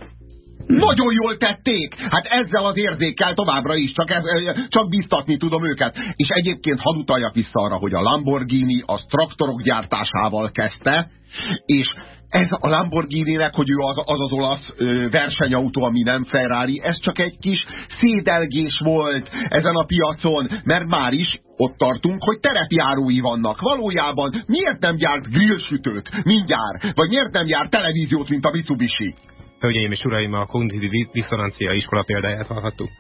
Nagyon jól tették! Hát ezzel az érzékkel továbbra is, csak, ez, csak biztatni tudom őket. És egyébként hadd utaljak vissza arra, hogy a Lamborghini az traktorok gyártásával kezdte, és ez a Lamborghini-nek, hogy ő az az, az olasz versenyautó, ami nem Ferrari, ez csak egy kis szédelgés volt ezen a piacon, mert már is ott tartunk, hogy terepjárói vannak. Valójában miért nem gyárt grillsütőt mindjárt? Vagy miért nem gyárt televíziót, mint a Mitsubishi? Hölgyeim és uraim, a kognitív diszonancia iskola példáját hallhattuk.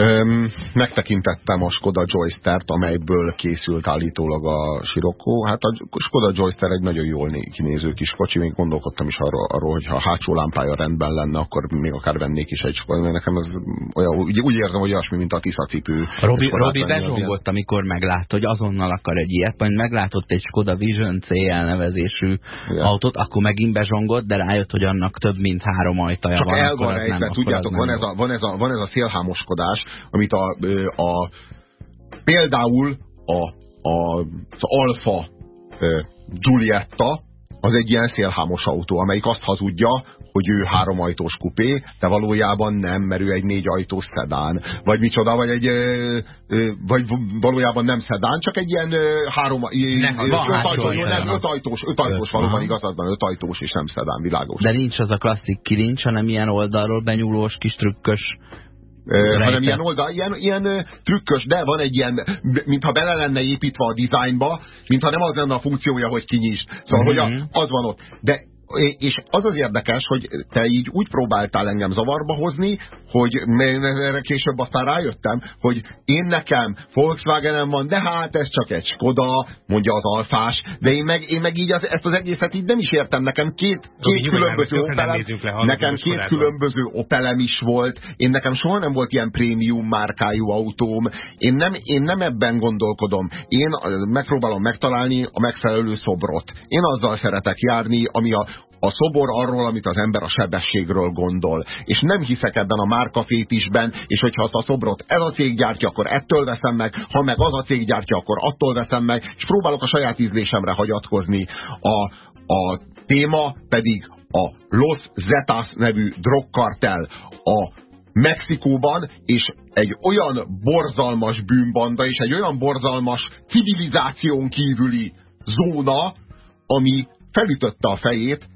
Öm, megtekintettem a Skoda Joystert, amelyből készült állítólag a Sirocco. Hát a Skoda Joyster egy nagyon jól kinéző kis kocsi, még gondolkodtam is arról, arról hogy ha a hátsó lámpája rendben lenne, akkor még akár vennék is egy Skoda. Nekem ez olyan, úgy, úgy érzem, hogy olyasmi, mint a Tisza cipő. Robi, Robi bezsongott, amikor meglátta, hogy azonnal akar egy ilyet, majd meglátott egy Skoda Vision CL nevezésű Igen. autót, akkor megint bezsongott, de rájött, hogy annak több mint három ajtaja Csak van. El van rejtve, tudjátok, van ez, a, van, ez a, van ez a szélhámoskodás, amit a, a például a, a, az Alfa Giulietta az egy ilyen szélhámos autó, amelyik azt hazudja, hogy ő háromajtós kupé, de valójában nem, mert ő egy négyajtós szedán. Vagy micsoda, vagy egy vagy valójában nem szedán, csak egy ilyen három, ötajtós, ötajtós valóban igazad van, ötajtós és nem szedán, világos. De nincs az a klasszik kilincs, hanem ilyen oldalról benyúlós kis trükkös Rejtett. hanem ilyen oldal, ilyen, ilyen trükkös, de van egy ilyen, mintha bele lenne építve a dizájnba, mintha nem az lenne a funkciója, hogy kinyisd. Szóval, mm -hmm. hogy a, mhm. az van ott. De és az az érdekes, hogy te így úgy próbáltál engem zavarba hozni, hogy erre később aztán rájöttem, hogy én nekem Volkswagenem van, de hát ez csak egy Skoda, mondja az alfás, de én meg, én meg így az, ezt az egészet így nem is értem, nekem két, két különböző Opelem, nekem két különböző Opelem is volt, én nekem soha nem volt ilyen prémium márkájú autóm, én nem, én nem ebben gondolkodom, én megpróbálom megtalálni a megfelelő szobrot. Én azzal szeretek járni, ami a a szobor arról, amit az ember a sebességről gondol. És nem hiszek ebben a márkafétisben, és hogyha azt a szobrot ez a cég gyártja, akkor ettől veszem meg, ha meg az a cég gyártja, akkor attól veszem meg, és próbálok a saját ízlésemre hagyatkozni. A, a téma pedig a Los Zetas nevű drogkartel a Mexikóban, és egy olyan borzalmas bűnbanda, és egy olyan borzalmas civilizáción kívüli zóna, ami felütötte a fejét,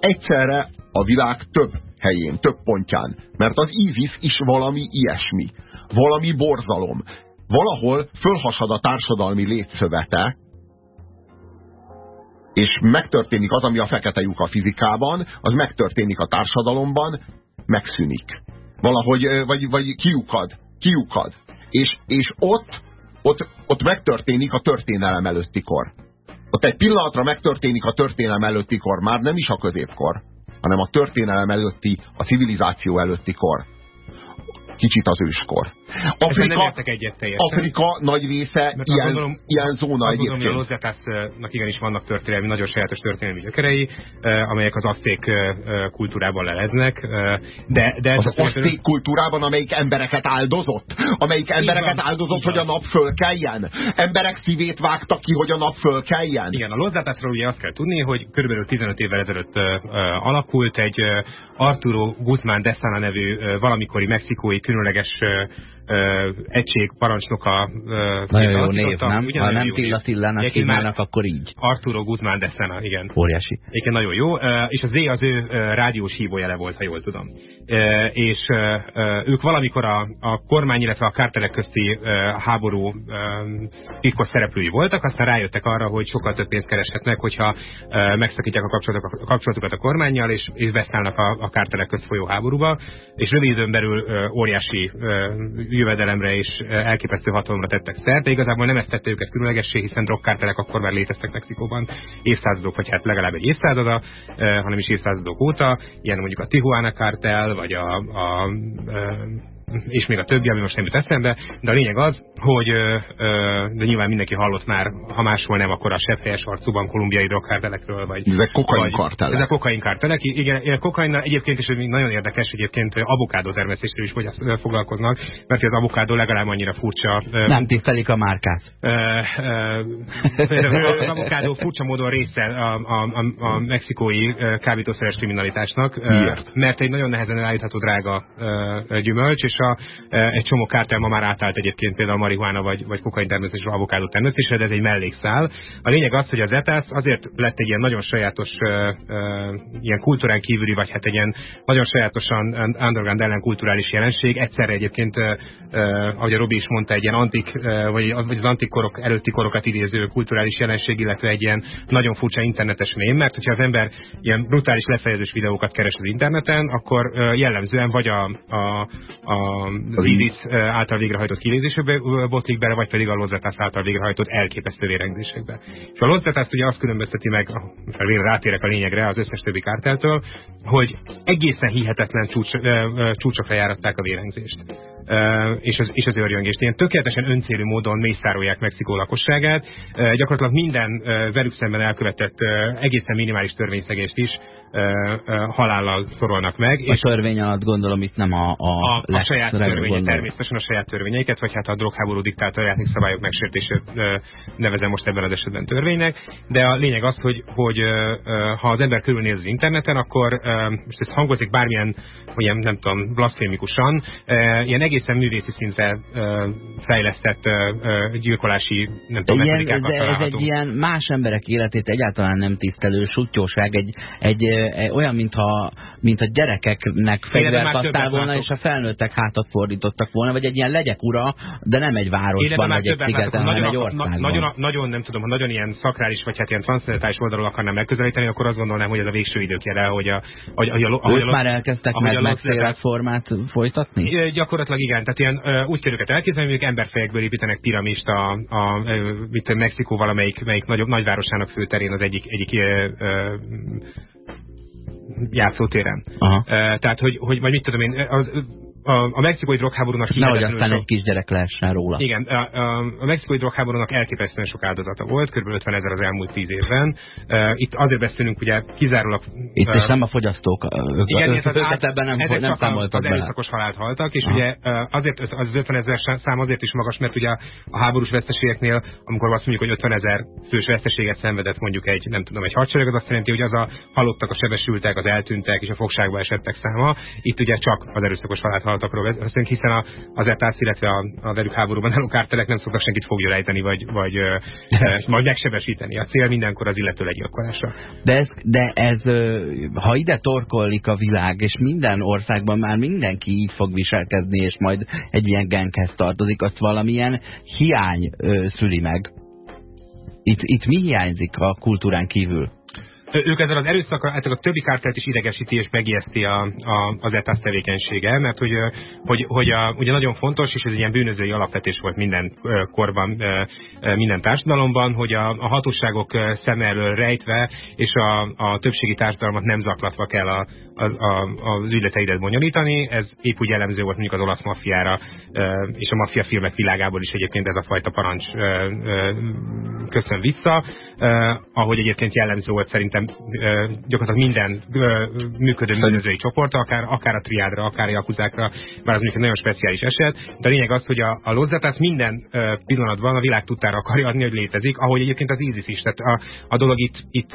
egyszerre a világ több helyén, több pontján. Mert az ISIS is valami ilyesmi. Valami borzalom. Valahol fölhasad a társadalmi létszövete, és megtörténik az, ami a fekete lyuk a fizikában, az megtörténik a társadalomban, megszűnik. Valahogy, vagy, vagy kiukad, kiukad. És, és ott, ott, ott megtörténik a történelem előtti kor ott egy pillanatra megtörténik a történelem előtti kor, már nem is a középkor, hanem a történelem előtti, a civilizáció előtti kor kicsit az őskor. Afrika, Afrika nagy része Mert ilyen, gondolom, ilyen zóna egyébként. Gondolom, hogy a Lozetásznak igenis vannak történelmi, nagyon sajátos történelmi gyökerei, amelyek az azték kultúrában leleznek. De, de az azték kultúrában, amelyik embereket áldozott? Amelyik embereket van, áldozott, hogy a nap fölkeljen? Emberek szívét vágtak ki, hogy a nap fölkeljen? Igen, a Lozetászról ugye azt kell tudni, hogy körülbelül 15 évvel ezelőtt alakult egy Arturo Guzmán de Sana nevű valamikori mexikói különleges egység parancsnoka. Nagyon jó név, nem? Ha nem Tilla Tillának hívnának, akkor így. Arturo Guzmán de Sena, igen. Óriási. Igen, nagyon jó. És az Z az ő rádiós hívójele volt, ha jól tudom. És ők valamikor a, a kormány, illetve a kártelek közti háború titkos szereplői voltak, aztán rájöttek arra, hogy sokkal több pénzt kereshetnek, hogyha megszakítják a kapcsolatokat, a kapcsolatokat a kormányjal, és, és beszállnak a, a kártelek közt folyó háborúba, és rövid időn belül óriási jövedelemre és elképesztő hatalomra tettek szert, de igazából nem ezt tette őket különlegessé, hiszen drogkártelek akkor már léteztek Mexikóban évszázadok, vagy hát legalább egy évszázada, hanem is évszázadok óta, ilyen mondjuk a Tijuana kártel, vagy a, a, a és még a többi, ami most nem jut eszembe, de a lényeg az, hogy de nyilván mindenki hallott már, ha máshol nem, akkor a sepphelyes arcúban kolumbiai drogkártelekről, vagy... Ezek kokainkartelek. Ezek kokainkártelek, igen, kokainnal egyébként is még nagyon érdekes, egyébként avokádó termesztésről is hogy foglalkoznak, mert az avokádó legalább annyira furcsa. Nem tisztelik a márkát. az avokádó furcsa módon része a, a, a, a mexikói kábítószeres kriminalitásnak. Miért? Mert egy nagyon nehezen elállítható drága gyümölcs, és a, egy csomó kártel ma már átállt egyébként például a marihuána vagy, vagy kokain termesztésre, avokádó termesztésre, de ez egy mellékszál. A lényeg az, hogy az ETASZ azért lett egy ilyen nagyon sajátos, uh, uh, ilyen kultúrán kívüli, vagy hát egy ilyen nagyon sajátosan underground ellen kulturális jelenség. Egyszerre egyébként, ahogy a Robi is mondta, egy ilyen antik, vagy, az antik korok előtti korokat idéző kulturális jelenség, illetve egy ilyen nagyon furcsa internetes mém, mert hogyha az ember ilyen brutális lefejezős videókat keres az interneten, akkor jellemzően vagy a, a, a ISIS által végrehajtott kinézésekbe botlik bele, vagy pedig a Lozetász által végrehajtott elképesztő vérengzésekbe. És a Lozetász ugye azt különbözteti meg, ha rátérek a lényegre az összes többi kárteltől, hogy egészen hihetetlen csúcs, csúcsokra járatták a vérengzést és az, és az őrjöngést. Ilyen tökéletesen öncélű módon mészárolják Mexikó lakosságát. Gyakorlatilag minden velük szemben elkövetett egészen minimális törvényszegést is halállal szorolnak meg. A és törvény alatt gondolom itt nem a, a, a, a saját törvénye, természetesen a saját törvényeiket, vagy hát a drogháború diktátorjáték szabályok megsértését nevezem most ebben az esetben törvénynek, de a lényeg az, hogy, hogy ha az ember körülnéz az interneten, akkor most ez hangozik bármilyen, olyan nem tudom, blaszfémikusan, ilyen egészen művészi szintre fejlesztett gyilkolási, nem tudom, ilyen, ez egy ilyen más emberek életét egyáltalán nem tisztelő sutyóság, egy, egy olyan, mintha, mint a gyerekeknek fegyvert adtál volna, látok. és a felnőttek hátat fordítottak volna, vagy egy ilyen legyek ura, de nem egy városban, vagy egy szigeten, hanem egy országban. Nagyon, nagyon, nem tudom, ha nagyon ilyen szakrális, vagy hát ilyen transzcendentális oldalról akarnám megközelíteni, akkor azt gondolnám, hogy ez a végső idők jele, hogy a... Hogy, hogy a, ahogy a, már elkezdtek meg megszélelt formát folytatni? Gyakorlatilag igen, tehát ilyen úgy kell őket elképzelni, hogy emberfejekből építenek piramist a, a, a Mexikó valamelyik melyik nagyobb, nagyvárosának főterén az egyik, egyik játszótéren. Aha. Tehát, hogy, hogy vagy mit tudom én, az, a, a mexikói drogháborúnak Nehogy aztán sok... egy kisgyerek lehessen róla. Igen, a, a, a mexikói drogháborúnak elképesztően sok áldozata volt, kb. 50 ezer az elmúlt 10 évben. Uh, itt azért beszélünk ugye kizárólag... Itt uh, is nem a fogyasztók, ők, igen, ők, az át, ebben nem, ezek nem számoltak az erőszakos halált haltak, és Aha. ugye uh, azért az 50 ezer szám azért is magas, mert ugye a háborús veszteségeknél, amikor azt mondjuk, hogy 50 ezer fős veszteséget szenvedett mondjuk egy, nem tudom, egy hadsereg, az azt jelenti, hogy az a halottak, a sebesültek, az eltűntek és a fogságba esettek száma. Itt ugye csak az erőszakos halált haltakról beszélünk, hiszen a, az ETASZ, illetve a, a velük háborúban álló kártelek nem szoktak senkit fogja rejteni, vagy, vagy majd megsebesíteni. A cél mindenkor az illető legyilkolása. De ez, de ez, ha ide torkollik a világ, és minden országban már mindenki így fog viselkedni, és majd egy ilyen genghez tartozik, azt valamilyen hiány szüli meg. Itt, itt mi hiányzik a kultúrán kívül? Ők ezzel az erőszakkal, hát a többi kártelt is idegesíti és megijeszti a, a, az ETASZ tevékenysége, mert hogy, hogy, hogy a, ugye nagyon fontos, és ez egy ilyen bűnözői alapvetés volt minden korban, minden társadalomban, hogy a, a hatóságok szem elől rejtve, és a, a többségi társadalmat nem zaklatva kell a, a, a, az ügyleteidet bonyolítani. Ez épp úgy jellemző volt mondjuk az olasz maffiára, és a maffia filmek világából is egyébként ez a fajta parancs köszön vissza, ahogy egyébként jellemző volt szerintem gyakorlatilag minden működő bűnözői csoport, akár, akár a triádra, akár a jakuzákra, bár az mondjuk egy nagyon speciális eset, de a lényeg az, hogy a, a Lozzatász minden pillanatban a világ tudtára akarja adni, hogy létezik, ahogy egyébként az ISIS is. Tehát a, a dolog itt, itt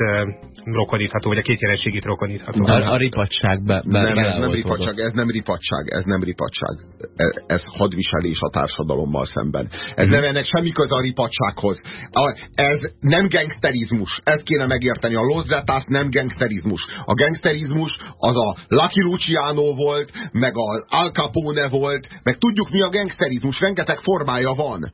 rokonítható, vagy a két jelenség itt rokonítható. De a, a ripatság be, be, nem, ez nem ripatság, ez nem ripatság, ez nem ripatság. Ez, ez hadviselés a társadalommal szemben. Ez hmm. nem ennek semmi köze a ripatsághoz. A, ez nem gangsterizmus. Ezt kéne megérteni. A Lozzetász nem gangsterizmus. A gangsterizmus az a Lucky Luciano volt, meg az Al Capone volt, meg tudjuk mi a gangsterizmus. Rengeteg formája van.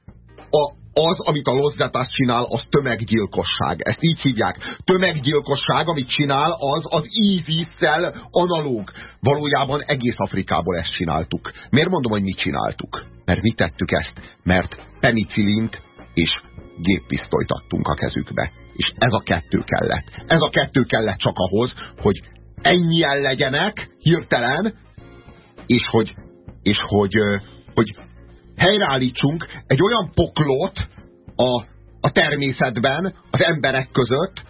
A, az, amit a Los Zetas csinál, az tömeggyilkosság. Ezt így hívják. Tömeggyilkosság, amit csinál, az az ISIS-szel analóg. Valójában egész Afrikából ezt csináltuk. Miért mondom, hogy mit csináltuk? Mert mit tettük ezt? Mert penicillint és géppisztolyt adtunk a kezükbe. És ez a kettő kellett. Ez a kettő kellett csak ahhoz, hogy ennyien legyenek hirtelen, és hogy, és hogy, hogy helyreállítsunk egy olyan poklot a, a természetben, az emberek között,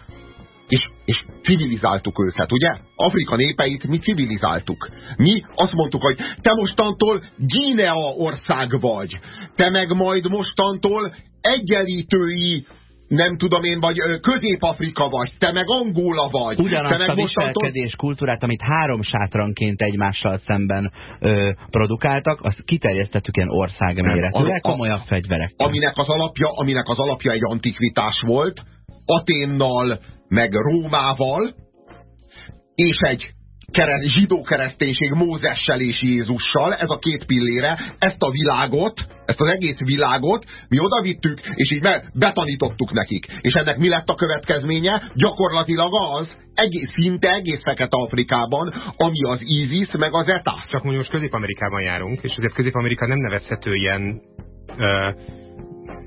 és, és civilizáltuk őket, ugye? Afrika népeit mi civilizáltuk. Mi azt mondtuk, hogy te mostantól Guinea ország vagy, te meg majd mostantól egyenlítői nem tudom én, vagy Közép-Afrika vagy, te meg Angola vagy. Ugyanazt te meg a viselkedés kultúrát, amit három sátranként egymással szemben ö, produkáltak, azt kiterjesztettük ilyen országméretűre, komolyabb fegyverek. Aminek az, alapja, aminek az alapja egy antikvitás volt, Aténnal, meg Rómával, és egy kereszt, zsidó kereszténység Mózessel és Jézussal, ez a két pillére, ezt a világot, ezt az egész világot mi odavittük, és így betanítottuk nekik. És ennek mi lett a következménye? Gyakorlatilag az, egész, szinte egész Fekete-Afrikában, ami az ISIS, meg az ETA. Csak mondjuk most Közép-Amerikában járunk, és azért Közép-Amerika nem nevezhető ilyen uh,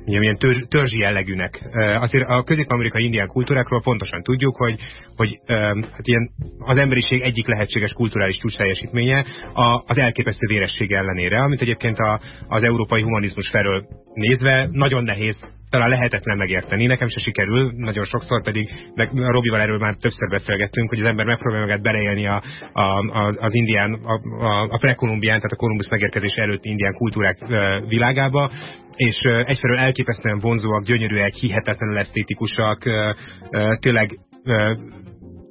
ilyen törzs, törzsi jellegűnek. Azért a közép-amerikai indián kultúrákról pontosan tudjuk, hogy, hogy hát ilyen az emberiség egyik lehetséges kulturális csúcs teljesítménye az elképesztő véresség ellenére, amit egyébként a, az európai humanizmus felől nézve nagyon nehéz talán lehetetlen megérteni. Nekem se sikerül, nagyon sokszor pedig, meg a Robival erről már többször beszélgettünk, hogy az ember megpróbálja magát beleélni a, a, a, az indián, a, a, a prekolumbián, tehát a Kolumbusz megérkezés előtt indián kultúrák világába, és egyfelől elképesztően vonzóak, gyönyörűek, hihetetlenül esztétikusak, tényleg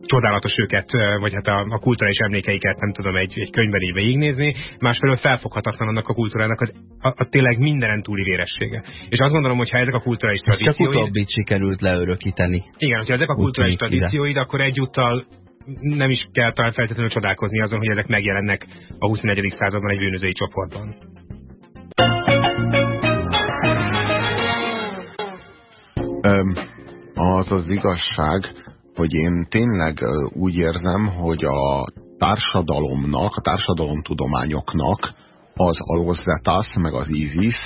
csodálatos őket, vagy hát a, a kulturális emlékeiket nem tudom egy, egy könyvben így végignézni, másfelől felfoghatatlan annak a kultúrának az, a, a tényleg mindenen túli véressége. És azt gondolom, hogy ha ezek a kulturális tradícióid... Csak utóbbit sikerült leörökíteni. Igen, hogyha ezek a kulturális tradícióid, akkor egyúttal nem is kell talán feltétlenül csodálkozni azon, hogy ezek megjelennek a 21. században egy bűnözői csoportban. Az az igazság, hogy én tényleg úgy érzem, hogy a társadalomnak, a társadalomtudományoknak az alozetász, meg az ISIS,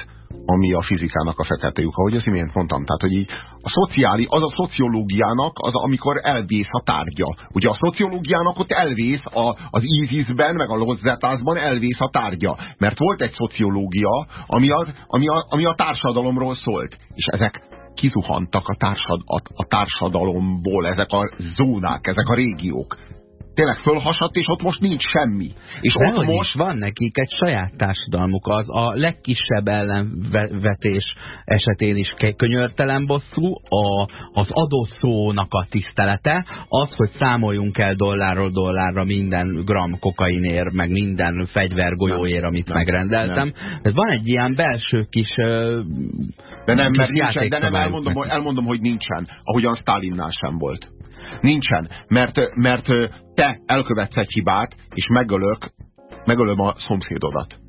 ami a fizikának a fekete lyuk, ahogy az imént mondtam. Tehát, hogy így a szociáli, az a szociológiának az, amikor elvész a tárgya. Ugye a szociológiának ott elvész a, az ISIS-ben, meg a Lozetázban elvész a tárgya. Mert volt egy szociológia, ami, az, ami, a, ami a társadalomról szólt. És ezek kizuhantak a, társad, a, a társadalomból ezek a zónák, ezek a régiók. Tényleg fölhasadt, és ott most nincs semmi. És De ott most is van nekik egy saját társadalmuk, az a legkisebb ellenvetés esetén is könyörtelen bosszú, a, az adószónak a tisztelete, az, hogy számoljunk el dollárról dollárra minden gram kokainért, meg minden fegyvergolyóért, amit nem, megrendeltem. Nem. Ez van egy ilyen belső kis de nem, mert nincsen, de nem elmondom, elmondom, hogy nincsen, ahogyan Stalinnál sem volt. Nincsen, mert, mert te elkövetsz egy hibát, és megölök, megölöm a szomszédodat.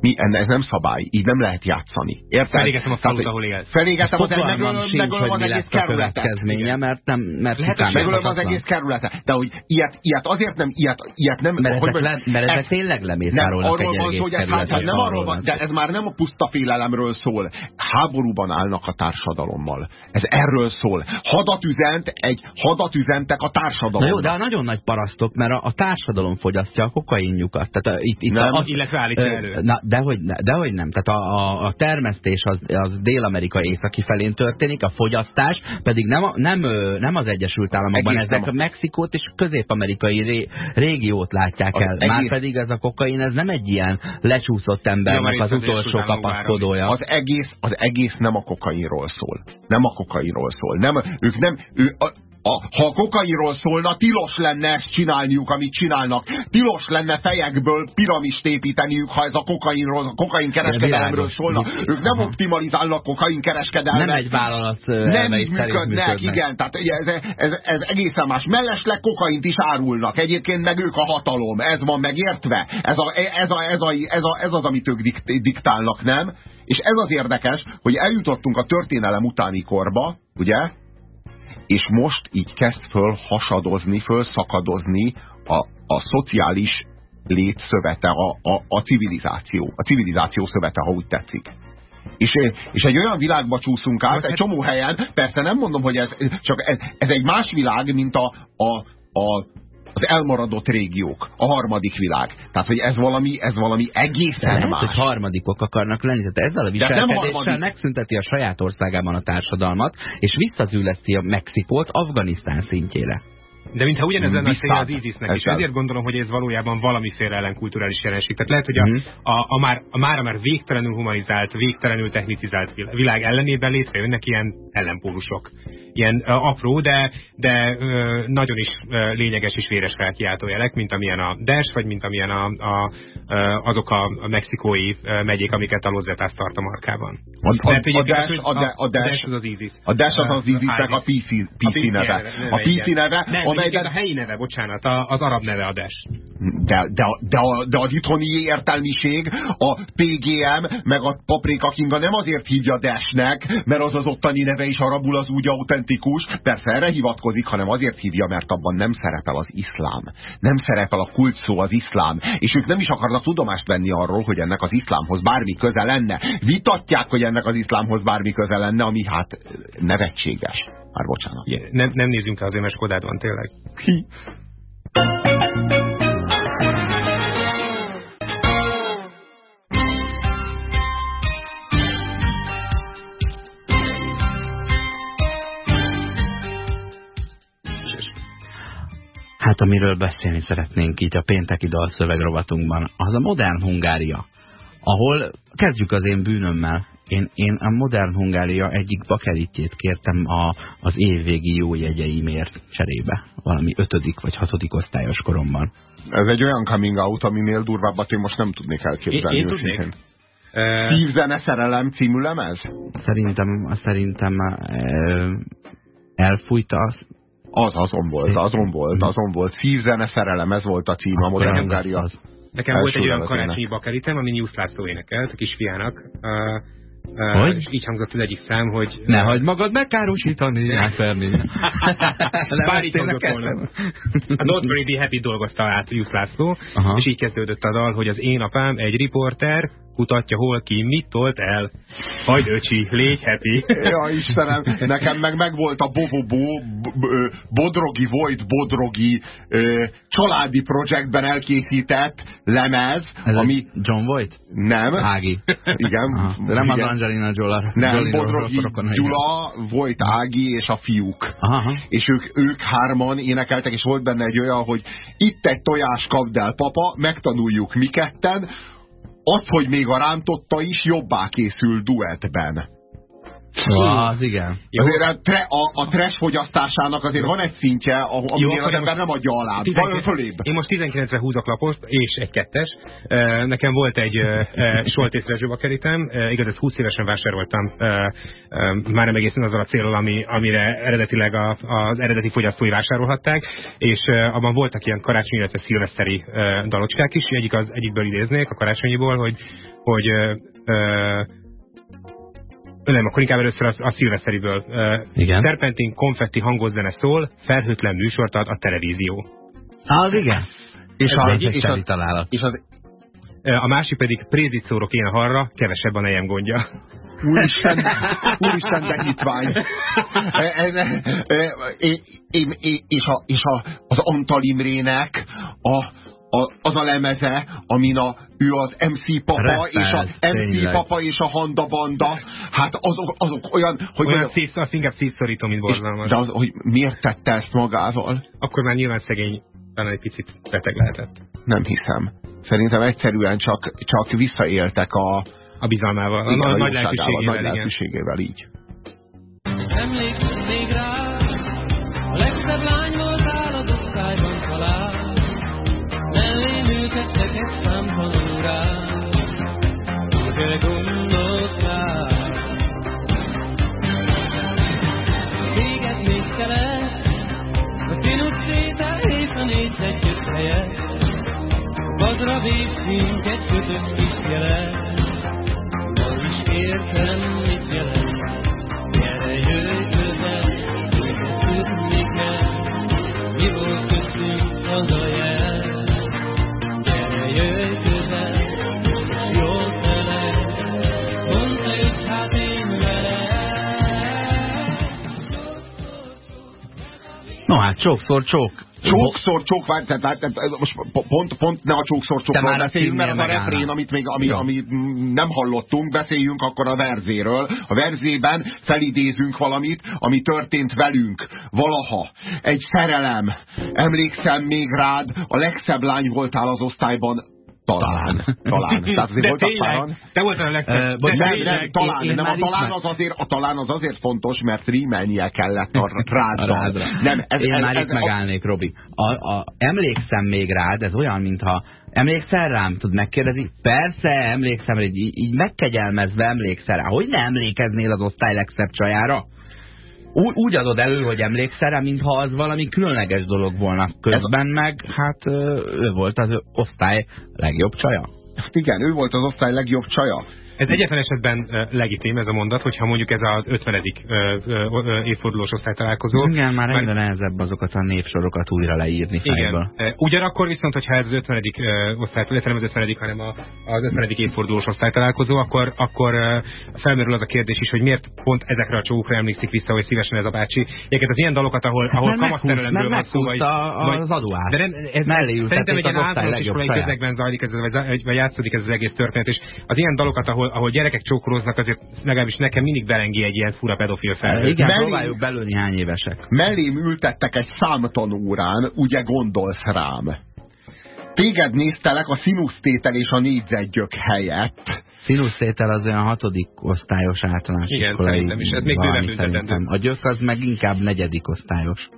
Mi, ez nem szabály, így nem lehet játszani. Érted? Felégetem a falut, ahol élsz. Felégetem az, megölöm, megölöm az egész kerületet. mert nem, mert lehet, megölöm az egész kerületet. De hogy ilyet, ilyet azért nem, ilyet, ilyet nem... Mert ezek, le, mert ezek ez, tényleg lemészárolnak egy egész hogy ez, hát, nem arról van, de ez már nem a puszta félelemről szól. Háborúban állnak a társadalommal. Ez erről szól. Hadat üzent, egy hadat üzentek a társadalommal. Na jó, de a nagyon nagy parasztok, mert a, a társadalom fogyasztja a kokainjukat. Tehát a, itt, itt nem, a, illetve állítja elő. Na, Dehogy, dehogy nem. Tehát a, a, a termesztés az, az Dél-Amerika északi felén történik, a fogyasztás pedig nem, nem, nem az Egyesült Államokban, egész ezek a Mexikót és közép-amerikai ré, régiót látják az el. Egész... Már pedig ez a kokain, ez nem egy ilyen lecsúszott embernek az, az utolsó kapaszkodója. Az egész, az egész nem a kokainról szól. Nem a kokainról szól. Nem, ők nem, ő, a, a, ha a kokainról szólna, tilos lenne ezt csinálniuk, amit csinálnak. Tilos lenne fejekből piramist építeniük, ha ez a kokainról, a kokain kereskedelemről szólna. Ők nem optimalizálnak kokain kereskedelmet. Nem egy vállalat Nem így működnek, működnek, igen. Tehát ez, ez, ez egészen más. Mellesleg kokaint is árulnak. Egyébként meg ők a hatalom. Ez van megértve. Ez, a, ez, a, ez, a, ez, a, ez az, amit ők diktálnak, nem? És ez az érdekes, hogy eljutottunk a történelem utáni korba, ugye? És most így kezd föl hasadozni, föl szakadozni a, a szociális létszövete, a, a, a civilizáció. A civilizáció szövete, ha úgy tetszik. És, és egy olyan világba csúszunk át, egy csomó helyen, persze nem mondom, hogy ez csak ez, ez egy más világ, mint a, a, a az elmaradott régiók, a harmadik világ. Tehát, hogy ez valami, ez valami egészen lehet, más. hogy harmadikok akarnak lenni. Tehát ezzel a viselkedéssel megszünteti a saját országában a társadalmat, és visszazüleszti a Mexikót Afganisztán szintjére. De mintha ugyanez lenne a az ISIS-nek is. Ezért gondolom, hogy ez valójában valamiféle ellenkulturális jelenség. Tehát lehet, hogy a, mm. a, a, már, a már, a már végtelenül humanizált, végtelenül technicizált világ ellenében létrejönnek ilyen ellenpólusok. Ilyen apró, de, de nagyon is lényeges és véres felkiáltó jelek, mint amilyen a DES, vagy mint amilyen a, a, azok a, a mexikói megyék, amiket a Lozetász tart a markában. A, a, a, a, DES, a, a, a, DES, az az ISIS. A DES az az ISIS-nek a PC neve. A PC neve, amelyben... a helyi neve, bocsánat, az arab neve a DES. De, de, de, a, de az itthoni értelmiség, a PGM, meg a Paprika Kinga nem azért hívja DES-nek, mert az az ottani neve is arabul az úgy autentikus, persze erre hivatkozik, hanem azért hívja, mert abban nem szerepel az iszlám. Nem szerepel a kult szó az iszlám. És ők nem is akarnak tudomást venni arról, hogy ennek az iszlámhoz bármi köze lenne. Vitatják, hogy ennek az iszlámhoz bármi köze lenne, ami hát nevetséges. Már bocsánat. Nem, nem nézzünk rá azért, mert Skodád van tényleg. Hát amiről beszélni szeretnénk így a pénteki dalszövegrovatunkban, az a modern Hungária, ahol kezdjük az én bűnömmel. Én, én a Modern Hungária egyik bakelitjét kértem a, az évvégi jó jegyeimért cserébe, valami ötödik vagy hatodik osztályos koromban. Ez egy olyan coming out, aminél durvábbat én most nem tudnék elképzelni. Én, én tudnék. Szívzene szerelem című lemez? Szerintem, szerintem elfújta az, az azon volt, azon volt, azon volt. Szívzene szerelem, ez volt a cím, a Modern Hungária. Nekem volt egy olyan karácsonyi bakeritem, ami News László énekelt, a kisfiának. Uh, hogy? És így hangzott az egyik szám, hogy... Ne hagyd magad megkárosítani, Fermi. Bár így hangzott volna. A Not Very Happy dolgozta át Jusz László, Aha. és így kezdődött a dal, hogy az én apám egy riporter, kutatja hol ki, mit tolt el. Hagyd öcsi, légy happy. Ja, Istenem, nekem meg megvolt a Bobobo, Bodrogi Void Bodrogi családi projektben elkészített lemez, Ez ami... John Voight? Nem. Ági. Igen. Aha. Nem igen. az Angelina Jola. Nem, Bodrogi Gyula, Voight Ági és a fiúk. Aha. És ők, ők hárman énekeltek, és volt benne egy olyan, hogy itt egy tojás kapd el, papa, megtanuljuk mi ketten, az, hogy még a rántotta is jobbá készül duettben. Az igen. Jó. Azért a, tre, a, a trash fogyasztásásának azért van egy szintje, aminél az ember nem adja alá. Van fölébb. Én most 19-re húzok lapost, és egy kettes. Nekem volt egy Soltész rezsőbakeritem, igaz, ezt 20 évesen vásároltam, már nem egészen azzal a célral, ami, amire eredetileg a, az eredeti fogyasztói vásárolhatták, és abban voltak ilyen karácsonyi, illetve szilveszteri dalocskák is, egyik az, egyikből idéznék a karácsonyiból, hogy, hogy nem, akkor inkább először a, a szilveszteriből. Igen. Serpentin konfetti hangozzene szól, felhőtlen műsort ad a televízió. Az igen. És, a, egy, és, az, találat. és az, a másik pedig prédit szórok én harra, kevesebb a nejem gondja. Úristen, úristen, de hitvány. És, a, és a, az Antal Imrének a, a, az a lemeze, amin a, ő az MC papa, Repelt, és a MC tényleg. papa és a Handa banda, hát azok, azok olyan, hogy... Olyan olyan szív, az inkább szívszorító, mint borzalmas. De az, hogy miért tette ezt magával? Akkor már nyilván szegény, talán egy picit beteg lehetett. Nem hiszem. Szerintem egyszerűen csak, csak visszaéltek a... A bizalmával, igen, a, a, nagy lelkűségével, nagy lelkűségével így. Emlékszem még rá, a legszebb lány Padra vészünk egy kötött kis jelet, az is értem, mit jelent. Gyere, jöjj közel, tudni kell, mi volt köztünk az a jel. Gyere, jöjj közel, és jól felel, mondta is hát én veled. No hát sokszor csók. Csókszor, csók, várj, tehát, várj, tehát most pont, pont ne a csókszor csókról beszéljünk, mert az a refrén, amit még ami, ami nem hallottunk, beszéljünk akkor a verzéről. A verzében felidézünk valamit, ami történt velünk valaha. Egy szerelem. Emlékszem még rád, a legszebb lány voltál az osztályban, talán. Talán. Tehát azért De voltak tényleg, páran. te voltál a bocs, de Nem, nem, talán, én nem, a talán az, azért, a talán az azért fontos, mert rímelnie kellett a rádra. rádra. Nem, ez, Én ez, már ez, itt megállnék, Robi. A, a, emlékszem még rád, ez olyan, mintha Emlékszel rám? Tud megkérdezni? Persze, emlékszem, hogy így, így megkegyelmezve emlékszel rá. Hogy ne emlékeznél az osztály legszebb csajára? Úgy, úgy adod elő, hogy emlékszel rá, mintha az valami különleges dolog volna. Közben meg, hát ő volt az osztály legjobb csaja. Hát igen, ő volt az osztály legjobb csaja. Ez egyetlen esetben legitim ez a mondat, hogyha mondjuk ez az 50. Uh, uh, évfordulós osztálytalálkozó. Igen, már egyre nehezebb azokat a névsorokat újra leírni. Igen. Ugyanakkor viszont, hogyha ez az 50. Uh, osztály, nem az 50. hanem az 50. évfordulós osztálytalálkozó, akkor, akkor felmerül az a kérdés is, hogy miért pont ezekre a csókra emlékszik vissza, hogy szívesen ez a bácsi. Egyébként az ilyen dalokat, ahol, ahol Mert kamaszterelemről meghúz- van szó, vagy, meghúzta az adóát. De nem, ez, Mellé ültették szerintem egy ilyen általános iskolai közegben zajlik ez, vagy, vagy játszódik ez az egész történet, és az ilyen dalokat, ahol, ahol gyerekek csókolóznak, azért legalábbis nekem mindig belengi egy ilyen fura pedofil felhő. Igen, Mellé- próbáljuk belőni hány évesek. Mellém ültettek egy számtanórán, ugye gondolsz rám. Téged néztelek a színusztétel és a négyzetgyök helyett. Színusztétel az olyan hatodik osztályos általános Igen, iskolai szerintem is. Ez még bőven. A gyök az meg inkább negyedik osztályos.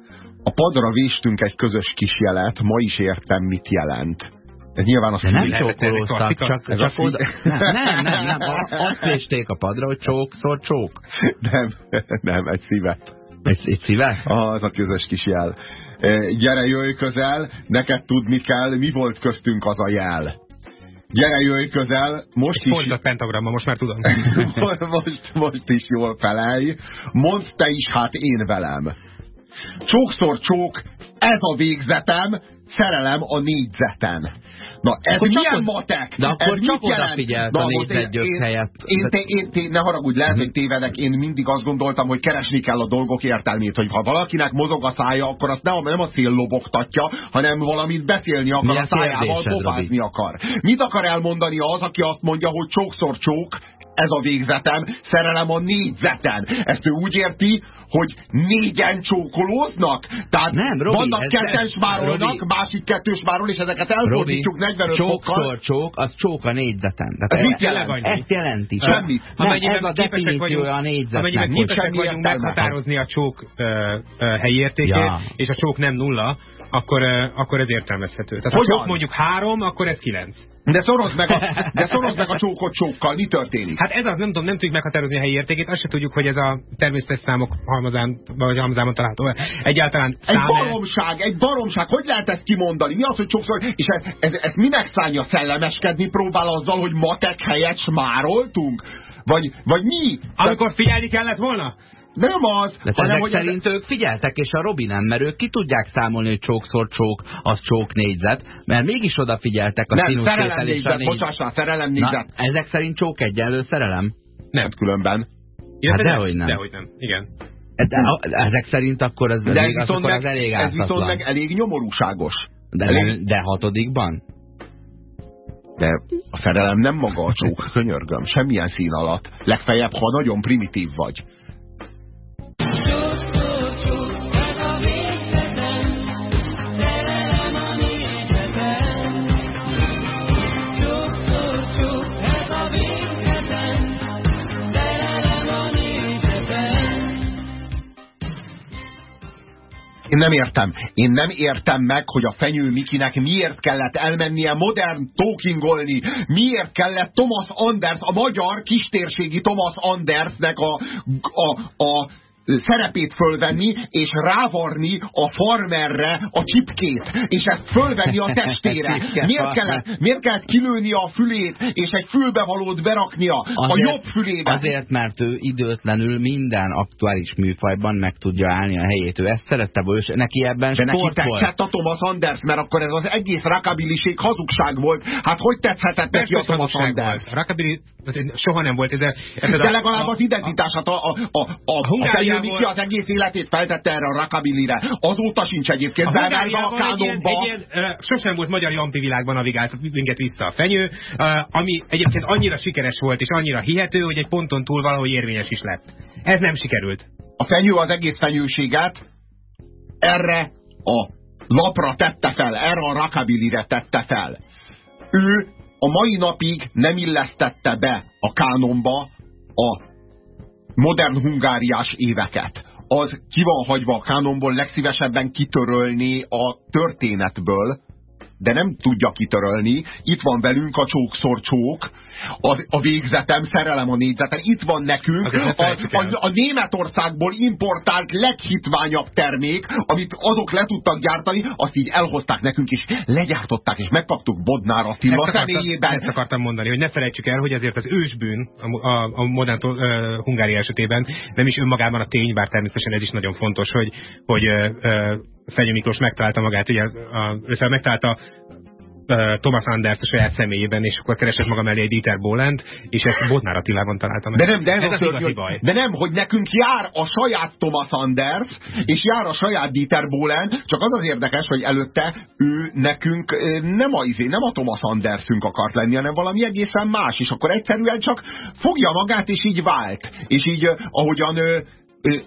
A padra véstünk egy közös kis jelet, ma is értem, mit jelent. Ez nyilván De nem egy csókolóztak, csak, Ez csak a oda... Nem, nem, nem, nem. a- Azt vésték a padra, hogy csókszor csók. Nem, nem, egy szívet. Egy, egy szíve? Ah, az a közös kis jel. E, Gyere, jöjj közel, neked tudni kell, mi volt köztünk az a jel. Gyere, jöjj közel, most is... Pont a pentagramma, most már tudom. most, most is jól felelj. Mondd te is, hát én velem. Csókszor csók, ez a végzetem, szerelem a négyzeten. Na, ez Akkor csak milyen od- matek? de akkor ez csak odafigyelt a én- négyzetgyök én- helyett. Én, te, én, te, ne haragudj, lehet, hogy tévedek, én mindig azt gondoltam, hogy keresni kell a dolgok értelmét, hogy ha valakinek mozog a szája, akkor azt nem, nem a szél lobogtatja, hanem valamit beszélni akar, Mi a a szájával pofázni akar. Mit akar elmondani az, aki azt mondja, hogy csókszor csók, ez a végzetem, szerelem a négyzeten. Ezt ő úgy érti, hogy négyen csókolóznak? Tehát Nem, Robi, vannak ez- ketten ez- smárolnak, másik kettős smárol, és ezeket elfordítjuk 45 fokkal. csókszor csók, az csók a négyzeten. Ez Tehát mit jelent? Ezt jelenti. Semmit. Nem, Amennyiben ez a definíciója a Amennyiben négyzetnek. Nincs képesek vagyunk meghatározni a csók ö, ö, helyi értékét, Ja. és a csók nem nulla, akkor, ö, akkor ez értelmezhető. Tehát ha Hogyan? csók mondjuk három, akkor ez kilenc. De szorozd meg a, de szorozd meg a csókot csókkal, mi történik? Hát ez az, nem tudom, nem tudjuk meghatározni a helyi értékét, azt se tudjuk, hogy ez a természetes számok halmazán, vagy halmazában található. Egyáltalán Egy szám baromság, egy baromság, hogy lehet ezt kimondani? Mi az, hogy sokszor, és ez, ez, ez minek szánja szellemeskedni próbál azzal, hogy matek helyett smároltunk? Vagy, vagy mi? Amikor figyelni kellett volna? Nem az, De hanem ezek hogy szerint ők figyeltek, és a Robi nem, mert ők ki tudják számolni, hogy csókszor csók, az csók négyzet, mert mégis odafigyeltek a nem, színusz szerelem négyzet, négy... bocsássál, szerelem Na, négyzet. ezek szerint csók egyenlő szerelem? Nem. Hát különben. Hát dehogy nem. Dehogy nem, igen. De, ezek szerint akkor ez, De ez elég, az, viszont, akkor meg, elég ez viszont ártatlan. meg elég nyomorúságos. De, elég- de hatodikban? De a szerelem nem maga a csók, könyörgöm, semmilyen szín alatt. Legfeljebb, ha nagyon primitív vagy. Én nem értem. Én nem értem meg, hogy a fenyő Mikinek miért kellett elmennie modern talkingolni, miért kellett Thomas Anders, a magyar kistérségi Thomas Andersnek a, a, a szerepét fölvenni, és rávarni a farmerre a csipkét, és ezt fölvenni a testére. Miért kellett, miért kellett kilőni a fülét, és egy fülbevalót beraknia azért, a jobb fülébe? Azért, mert ő időtlenül minden aktuális műfajban meg tudja állni a helyét. Ő ezt szerette, és neki ebben De sport neki volt. tetszett a Thomas Anders, mert akkor ez az egész rakabiliség hazugság volt. Hát hogy tetszhetett neki a Thomas Anders? Rockabilly soha nem volt ez. a- ez De a- legalább az identitását, a, a, a, a, a Hungáriából- Fenyő Miki az egész életét feltette erre a rockabillyre. Azóta sincs egyébként, A beemelve a Hungáriában egy ilyen, kánonba. egy ilyen, sosem volt magyar Jampi világban navigált minket vissza a fenyő, ami egyébként annyira sikeres volt, és annyira hihető, hogy egy ponton túl valahogy érvényes is lett. Ez nem sikerült. A fenyő az egész fenyőséget erre a lapra tette fel, erre a rockabillyre tette fel. Ő a mai napig nem illesztette be a kánonba a modern hungáriás éveket. Az ki van hagyva a kánonból, legszívesebben kitörölni a történetből, de nem tudja kitörölni. Itt van velünk a csókszor csók, a, a végzetem, szerelem a négyzeten. Itt van nekünk a, a, a Németországból importált leghitványabb termék, amit azok le tudtak gyártani, azt így elhozták nekünk is, legyártották, és megkaptuk Bodnár Attila Ezt akartam, személyében. ezt akartam mondani, hogy ne felejtsük el, hogy azért az ősbűn a, a, a modern uh, Hungária esetében nem is önmagában a tény, bár természetesen ez is nagyon fontos, hogy, hogy uh, Fenyő Miklós megtalálta magát, ugye a, a, megtalálta Thomas Anders a saját személyében, és akkor keresett maga mellé egy Dieter Bolent, és ezt Bodnár Attilában találta meg. De nem, de ez, ez az igazi baj. De nem, hogy nekünk jár a saját Thomas Anders, és jár a saját Dieter Bohlen, csak az az érdekes, hogy előtte ő nekünk nem a, izé, nem a Thomas Andersünk akart lenni, hanem valami egészen más, és akkor egyszerűen csak fogja magát, és így vált. És így, ahogyan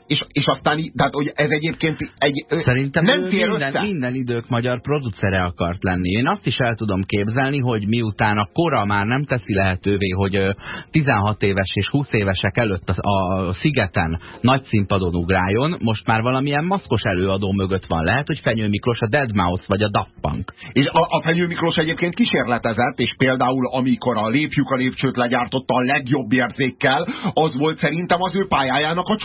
és, és aztán, tehát, hogy ez egyébként egy, Szerintem nem fér minden, össze. minden idők magyar producere akart lenni. Én azt is el tudom képzelni, hogy miután a kora már nem teszi lehetővé, hogy ö, 16 éves és 20 évesek előtt a, a szigeten nagy színpadon ugráljon, most már valamilyen maszkos előadó mögött van. Lehet, hogy Fenyő Miklós a Dead Mouse vagy a Daft Punk. És a, a Fenyő Miklós egyébként kísérletezett, és például amikor a Lépjük a lépcsőt legyártotta a legjobb érzékkel, az volt szerintem az ő pályájának a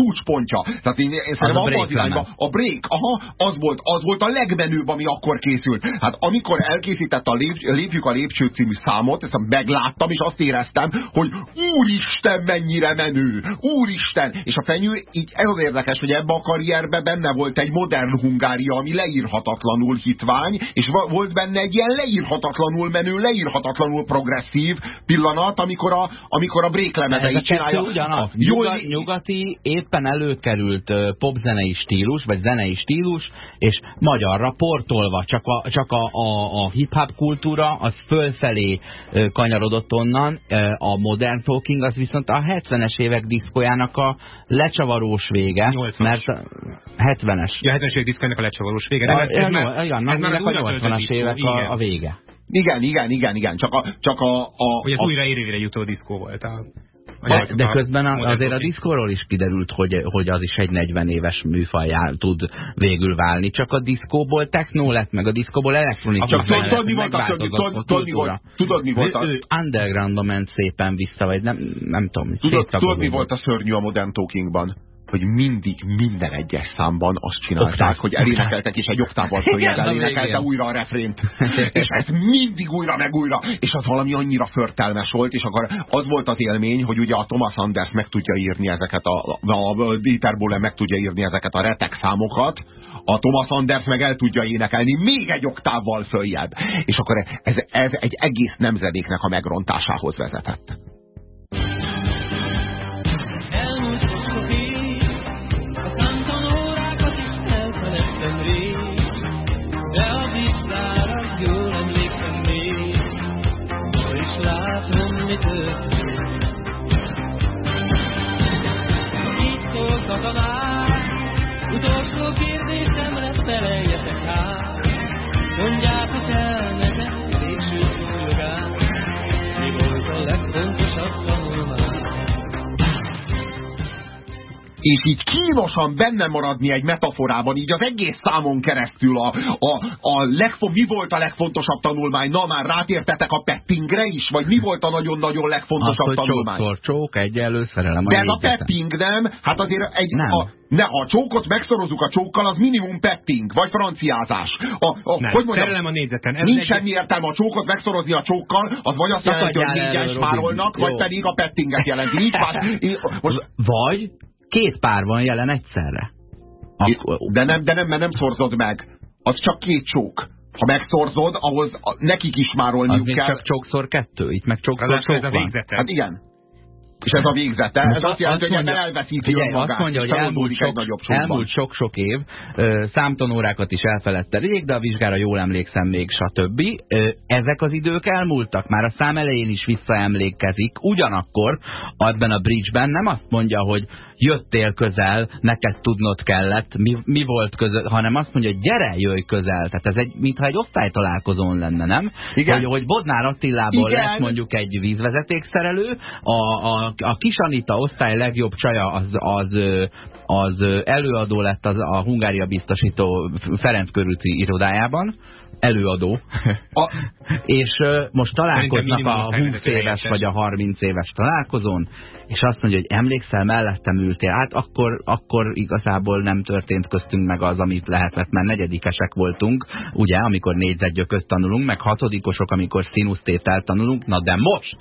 csúcspontja. Tehát én, én szerintem a abban az irányba, a break, aha, az volt, az volt a legmenőbb, ami akkor készült. Hát amikor elkészítette a Lép, Lépjük a lépcső című számot, ezt megláttam, és azt éreztem, hogy úristen mennyire menő, úristen, és a fenyő, így ez az érdekes, hogy ebbe a karrierbe benne volt egy modern Hungária, ami leírhatatlanul hitvány, és volt benne egy ilyen leírhatatlanul menő, leírhatatlanul progresszív pillanat, amikor a, amikor a kettő csinálja. ugyanaz. A jól- Nyuga, nyugati, éppen előkerült popzenei stílus, vagy zenei stílus, és magyarra portolva, csak a, csak a, a, a hip-hop kultúra az fölfelé kanyarodott onnan, a modern talking az viszont a 70-es évek diszkójának a lecsavarós vége, 80-as. mert a 70-es. Ja, 70-es évek diszkának a lecsavarós vége. A, nem, ez, ez, a, már- igen, ez már a újra töltött 80-as diszkó, évek a, a vége. Igen, igen, igen, igen, csak a, csak a, a, Hogy ez a újra érővére jutó diszkó volt. A, a De, de közben a, azért a diszkóról is kiderült, hogy, hogy az is egy 40 éves műfajjá tud végül válni. Csak a diszkóból techno lett, meg a diszkóból elektronikus Csak zene tudod, mi volt a kultúra. Tudod, mi volt a- undergroundba ment szépen vissza, vagy nem, nem tudom. Tudod, tudod, mi volt a szörnyű a Modern Talkingban? Hogy mindig, minden egyes számban azt csinálták, Oktáv. hogy elénekeltek, és egy Igen, a elénekelte újra a refrént. és ez mindig újra meg újra. És az valami annyira förtelmes volt, és akkor az volt az élmény, hogy ugye a Thomas Anders meg tudja írni ezeket, a, a, a Dieter Bohlen meg tudja írni ezeket a retek számokat, a Thomas Anders meg el tudja énekelni még egy oktávval följebb. És akkor ez, ez egy egész nemzedéknek a megrontásához vezetett. És így kínosan benne maradni egy metaforában, így az egész számon keresztül a, a, a legfo mi volt a legfontosabb tanulmány? Na már rátértetek a pettingre is? Vagy mi volt a nagyon-nagyon legfontosabb Azt, tanulmány? Sokszor csók, egyenlő szerelem De a petting nem, hát azért egy, nem. A, ne, ha a csókot megszorozzuk a csókkal, az minimum petting, vagy franciázás. A, a, Nem, hogy mondjam, szerelem a négyzeten. Ez nincs egy- semmi értelme a csókot megszorozni a csókkal, az vagy azt jelenti, hogy négyen smárolnak, vagy pedig a pettinget jelenti. Így- Most, Vagy két pár van jelen egyszerre. Akkor, de nem, de nem, mert nem szorzod meg. Az csak két csók. Ha megszorzod, ahhoz nekik is az márolniuk még kell. csak csókszor kettő, itt meg csókszor csók ez a van. végzete. Hát igen. És ez a végzete. Ez azt jelenti, hogy ebben elveszíti figyelj, önmagát. azt mondja, hogy elmúlt sok, sok-sok év, ö, számtanórákat is elfeledte rég, de a vizsgára jól emlékszem még, stb. Ö, ezek az idők elmúltak, már a szám elején is visszaemlékezik, ugyanakkor ebben a bridge-ben nem azt mondja, hogy jöttél közel, neked tudnod kellett, mi, mi volt közel, hanem azt mondja, hogy gyere, jöjj közel. Tehát ez egy, mintha egy osztálytalálkozón lenne, nem? Igen. Hogy, hogy Bodnár Attilából Igen. lesz mondjuk egy vízvezetékszerelő, a, a, a kis Anita osztály legjobb csaja az, az, az előadó lett az, a Hungária biztosító Ferenc körúti irodájában, előadó, A, és most találkoznak a 20 osztályvezető éves vagy a 30 éves találkozón, és azt mondja, hogy emlékszel, mellettem ültél, hát akkor, akkor igazából nem történt köztünk meg az, amit lehetett, mert negyedikesek voltunk, ugye, amikor négyzetgyököt tanulunk, meg hatodikosok, amikor színusztételt tanulunk, na de most!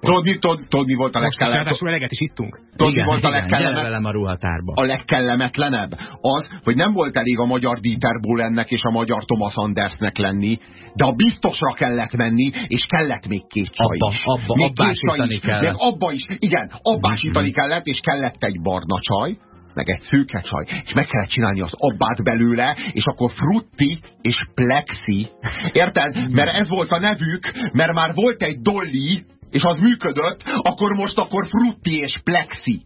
Tudod, mi, tudod, tudod, mi volt a legkellemetlenebb? ráadásul eleget is ittunk. Tudod, mi igen, volt a igen, gyere legkellemet- velem a ruhatárba. a legkellemetlenebb az, hogy nem volt elég a magyar Dieter Bohlennek és a magyar Thomas Andersnek lenni, de a biztosra kellett menni, és kellett még két csaj Abba, is. abba, még abbásítani is. kellett. Még abba is, igen, abbásítani kellett, és kellett egy barna csaj, meg egy szőke csaj, és meg kellett csinálni az abbát belőle, és akkor frutti és plexi. Érted? Mert ez volt a nevük, mert már volt egy dolly, és az működött, akkor most akkor frutti és plexi.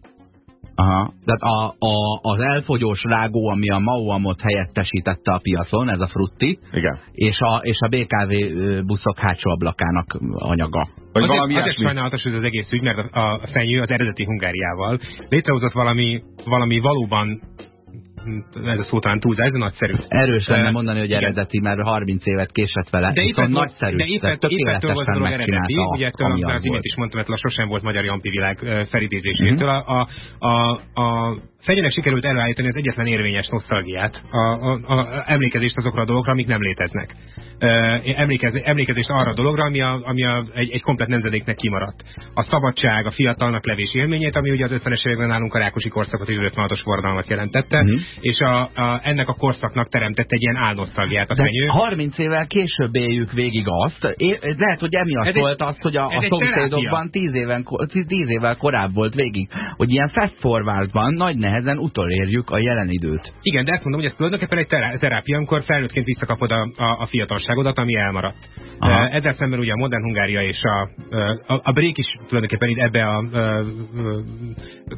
Aha. Tehát a, a, az elfogyós rágó, ami a Mauamot helyettesítette a piacon, ez a frutti, Igen. és a, és a BKV buszok hátsó ablakának anyaga. Vagy azért, valami azért sajnálatos ez az egész ügy, mert a, a fenyő az eredeti Hungáriával létrehozott valami, valami valóban ez a szó talán túlzás, de nagyszerű. Erős lenne mondani, hogy eredeti, mert 30 évet késett vele. De éppen, nagyszerű, de éppen ettől volt tökéletesen dolog eredeti, ugye ettől, az imént is mondtam, ettől a sosem volt magyar Jampi világ felidézésétől. A, a, a, a Fegyének sikerült előállítani az egyetlen érvényes nosztalgiát, a, a, a emlékezést azokra a dolgokra, amik nem léteznek. Emlékez, emlékezést arra a dologra, ami, a, ami a, egy, egy komplet nemzedéknek kimaradt. A szabadság, a fiatalnak levés élményét, ami ugye az 50-es években nálunk a Rákosi korszakot és az 56-os forradalmat jelentette, Mhm. és a, a, ennek a korszaknak teremtett egy ilyen álnosztalgiát a fenyő. 30 évvel később éljük végig azt, é- lehet, hogy emiatt Ez egy- volt az, hogy a, a egy szomszédokban 10, éven, ko- 10 évvel korább volt végig, hogy ilyen fast forwardban nagy nehezen utolérjük a jelen időt. Igen, de ezt mondom, hogy ez tulajdonképpen egy terá- terápia, amikor felnőttként visszakapod a, a, a fiatalságodat, ami elmaradt. Aha. Ezzel szemben ugye a modern Hungária és a, a, a break is tulajdonképpen itt ebbe a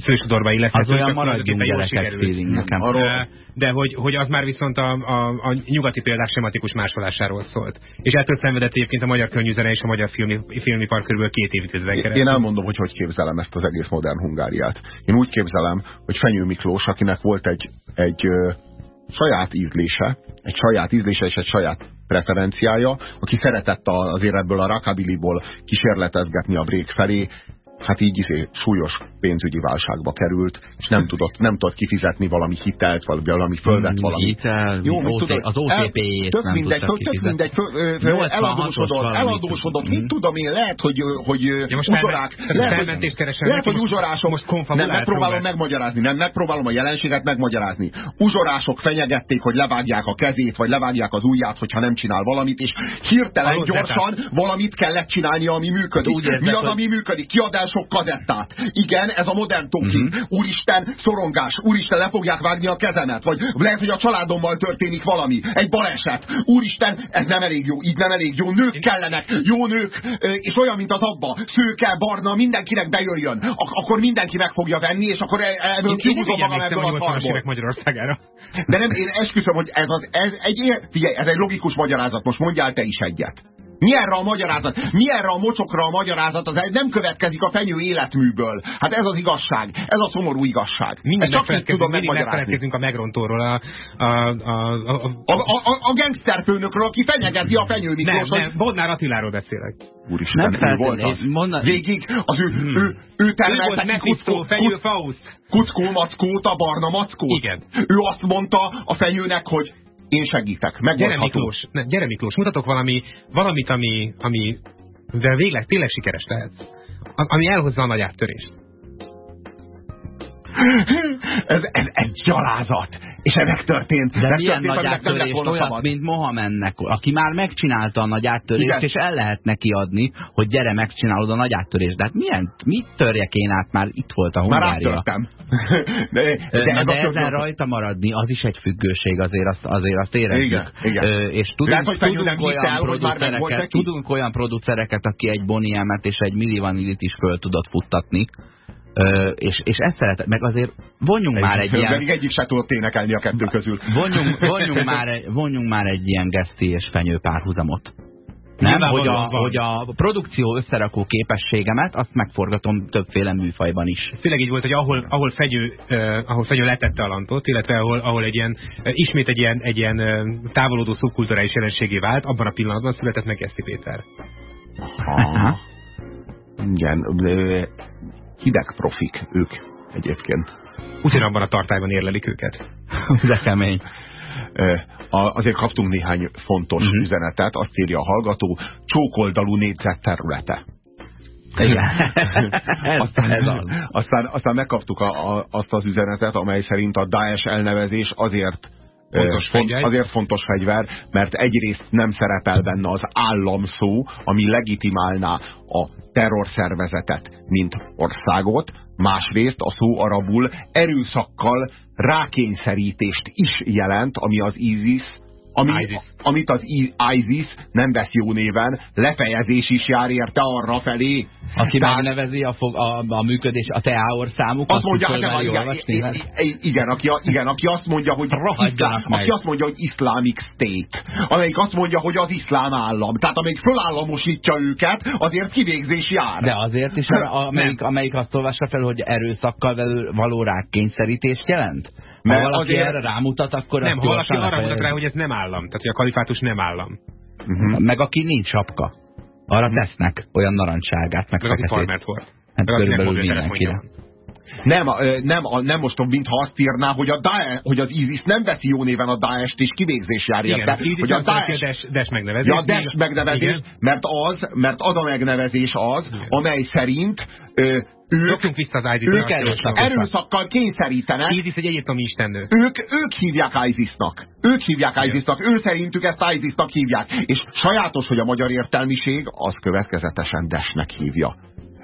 fősodorba illeszthető. Az olyan maradjunk gyerekek feeling nekem. Arról, de hogy, hogy az már viszont a, a, a nyugati példák sematikus másolásáról szólt. És ettől szenvedett egyébként a magyar könnyűzene és a magyar filmi, filmipar körülbelül két évtizeden keresztül. Én elmondom, hogy hogy képzelem ezt az egész modern Hungáriát. Én úgy képzelem, hogy Fenyő Miklós, akinek volt egy, egy ö, saját ízlése, egy saját ízlése és egy saját preferenciája, aki szeretett a- azért ebből a rakabiliból kísérletezgetni a break felé, hát így izé, súlyos pénzügyi válságba került, és nem tudott, nem tudott kifizetni valami hitelt, vagy valami földet, valami Hitel, Jó, OT, tudod, az OTP-jét tök nem mindegy, tudta tök, mindegy, föl- ö, ö, 86-os eladósodott, eladósodott, mit tudom én, lehet, hogy, hogy uzsorák, lehet, hogy, most nem, megpróbálom megmagyarázni, nem, megpróbálom a jelenséget megmagyarázni. Uzsorások fenyegették, hogy levágják a kezét, vagy levágják az ujját, hogyha nem csinál valamit, és hirtelen gyorsan valamit kellett csinálnia, ami működik. Mi az, ami működik? Kiad el sok kazettát. Igen, ez a modern talking. Mhm. Úristen, szorongás. Úristen, le fogják vágni a kezemet. Vagy lehet, hogy a családommal történik valami. Egy baleset. Úristen, ez nem elég jó. Így nem elég jó. Nők kellenek. Jó nők. És olyan, mint az abba. Szőke, barna, mindenkinek bejöjjön. Ak- akkor mindenki meg fogja venni, és akkor e- ebből Én, én kihúzom magam ebből a a 80-as szarból. évek Magyarországára. De nem, én esküszöm, hogy ez, az, ez egy figyelj, ez egy logikus magyarázat. Most mondjál te is egyet. Mi erre a magyarázat? Mi erre a mocsokra a magyarázat? Az nem következik a fenyő életműből. Hát ez az igazság. Ez a szomorú igazság. Mindig, megfelelkezünk, mindig megfelelkezünk a megrontóról. A, a, a, a, a, a, a, a gangsterfőnökről, aki fenyegeti a fenyő Miklós. Nem, nem, Bodnár Attiláról beszélek. Úristen, nem ő volt az. Mondan... Végig az ő, hmm. ő, ő termelte ki Kuckó, fenyő Faust. Kuckó mackót, a barna mackót. Igen. Ő azt mondta a fenyőnek, hogy én segítek, Gyere Miklós, ne, gyere Miklós, mutatok valami, valamit, ami, ami de végleg tényleg sikeres lehetsz. Ami elhozza a nagy áttörést. ez, ez, ez gyalázat. És ez megtörtént. De milyen nagy áttörés, olyat, mint Mohamednek, aki már megcsinálta a nagy áttörést, Igen. és el lehet neki adni, hogy gyere, megcsinálod a nagy áttörést. De hát milyen, mit törjek én át? Már itt volt a Hungária. Már de, de, de, de ezen rajta maradni, az is egy függőség, azért azt, azért azt érezzük. Igen, igen. és tudunk, Lehet, tudunk, olyan producereket, tudunk olyan producereket, aki egy Boniemet és egy Milli Vanilit is föl tudott futtatni, Ö, és, és ezt szeretett, meg azért vonjunk egy, már egy ilyen... Pedig egyik se tudott énekelni a kettő közül. Vonjunk, vonjunk, már, vonjunk már egy ilyen geszti és fenyő párhuzamot. Nem, hogy a, hogy a produkció összerakó képességemet, azt megforgatom többféle műfajban is. Tényleg így volt, hogy ahol, ahol, fegyő, uh, ahol fegyő letette a lantot, illetve ahol, ahol egy ilyen, uh, ismét egy ilyen, egy ilyen uh, távolodó szubkulturális jelenségé vált, abban a pillanatban született meg Eszti Péter. Aha. Igen, hideg profik ők egyébként. Ugyanabban a tartályban érlelik őket. De kemény. Azért kaptunk néhány fontos uh mhm. -huh. üzenetet, azt írja a hallgató, csókoldalú négyzet területe. Igen. aztán, ez az. aztán, aztán megkaptuk a, a, azt az üzenetet, amely szerint a Daesh elnevezés azért Fontos font, azért fontos fegyver, mert egyrészt nem szerepel benne az állam szó, ami legitimálná a terrorszervezetet, mint országot, másrészt a szó arabul erőszakkal rákényszerítést is jelent, ami az ISIS ami, ISIS. amit az ISIS nem vesz jó néven, lefejezés is jár érte arra felé. Aki Tehát, megnevezi a, fog, a, a működés, a teáor számuk, azt mondja, hogy nem, igen, igen, igen, aki, igen, aki azt mondja, hogy iszlám, aki azt mondja, hogy Islamic State, amelyik azt mondja, hogy az iszlám állam. Tehát amelyik fölállamosítja őket, azért kivégzés jár. De azért is, amelyik, amelyik azt olvassa fel, hogy erőszakkal való rákényszerítést jelent? Mert ha valaki azért... erre rámutat, akkor... Nem, ha valaki arra mutat rá, hogy ez nem állam. Tehát, hogy a kalifátus nem állam. Uh mhm. -huh. Meg aki nincs sapka. Arra uh mhm. -huh. tesznek olyan narancságát, meg, meg aki farmert volt. Hát körülbelül mindenkire. Nem, nem, nem most, mintha azt írná, hogy, a Daesh, hogy az ISIS nem veszi jó néven a Daesh-t, és kivégzés jár Igen, hogy a Daesh, Daesh megnevezés. Ja, Daesh megnevezés, mert az, mert az a megnevezés az, Igen. amely szerint ö, ők, vissza az ISIS ők erőszak, erőszakkal kényszerítenek. ISIS egy egyiptomi istennő. Ők, ők hívják ISISnak. Ők hívják ISISnak. Ő szerintük ezt ISISnak hívják. És sajátos, hogy a magyar értelmiség az következetesen Desnek hívja.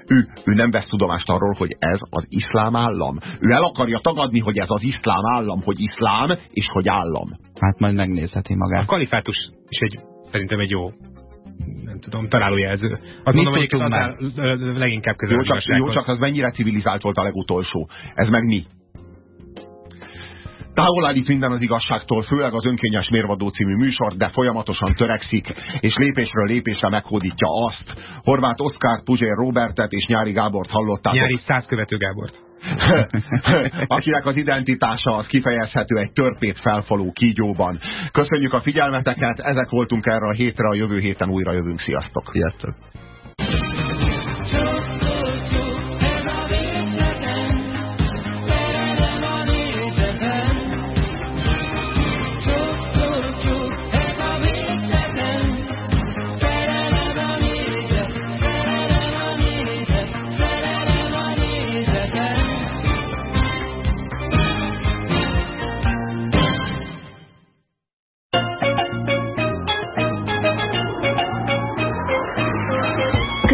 Ő, ő nem vesz tudomást arról, hogy ez az iszlám állam. Ő el akarja tagadni, hogy ez az iszlám állam, hogy iszlám és hogy állam. Hát majd megnézheti magát. A kalifátus is egy, szerintem egy jó nem tudom, találójelző. Azt mondom, hogy leginkább közel jó csak, jó, csak az mennyire civilizált volt a legutolsó. Ez meg mi? Távol állít minden az igazságtól, főleg az önkényes mérvadó című műsor, de folyamatosan törekszik, és lépésről lépésre meghódítja azt. Horváth Oszkár, Puzsér Robertet és Nyári Gábort hallottátok. Nyári száz követő Gábort. akinek az identitása az kifejezhető egy törpét felfaló kígyóban. Köszönjük a figyelmeteket, ezek voltunk erre a hétre, a jövő héten újra jövünk. Sziasztok! Sziasztok!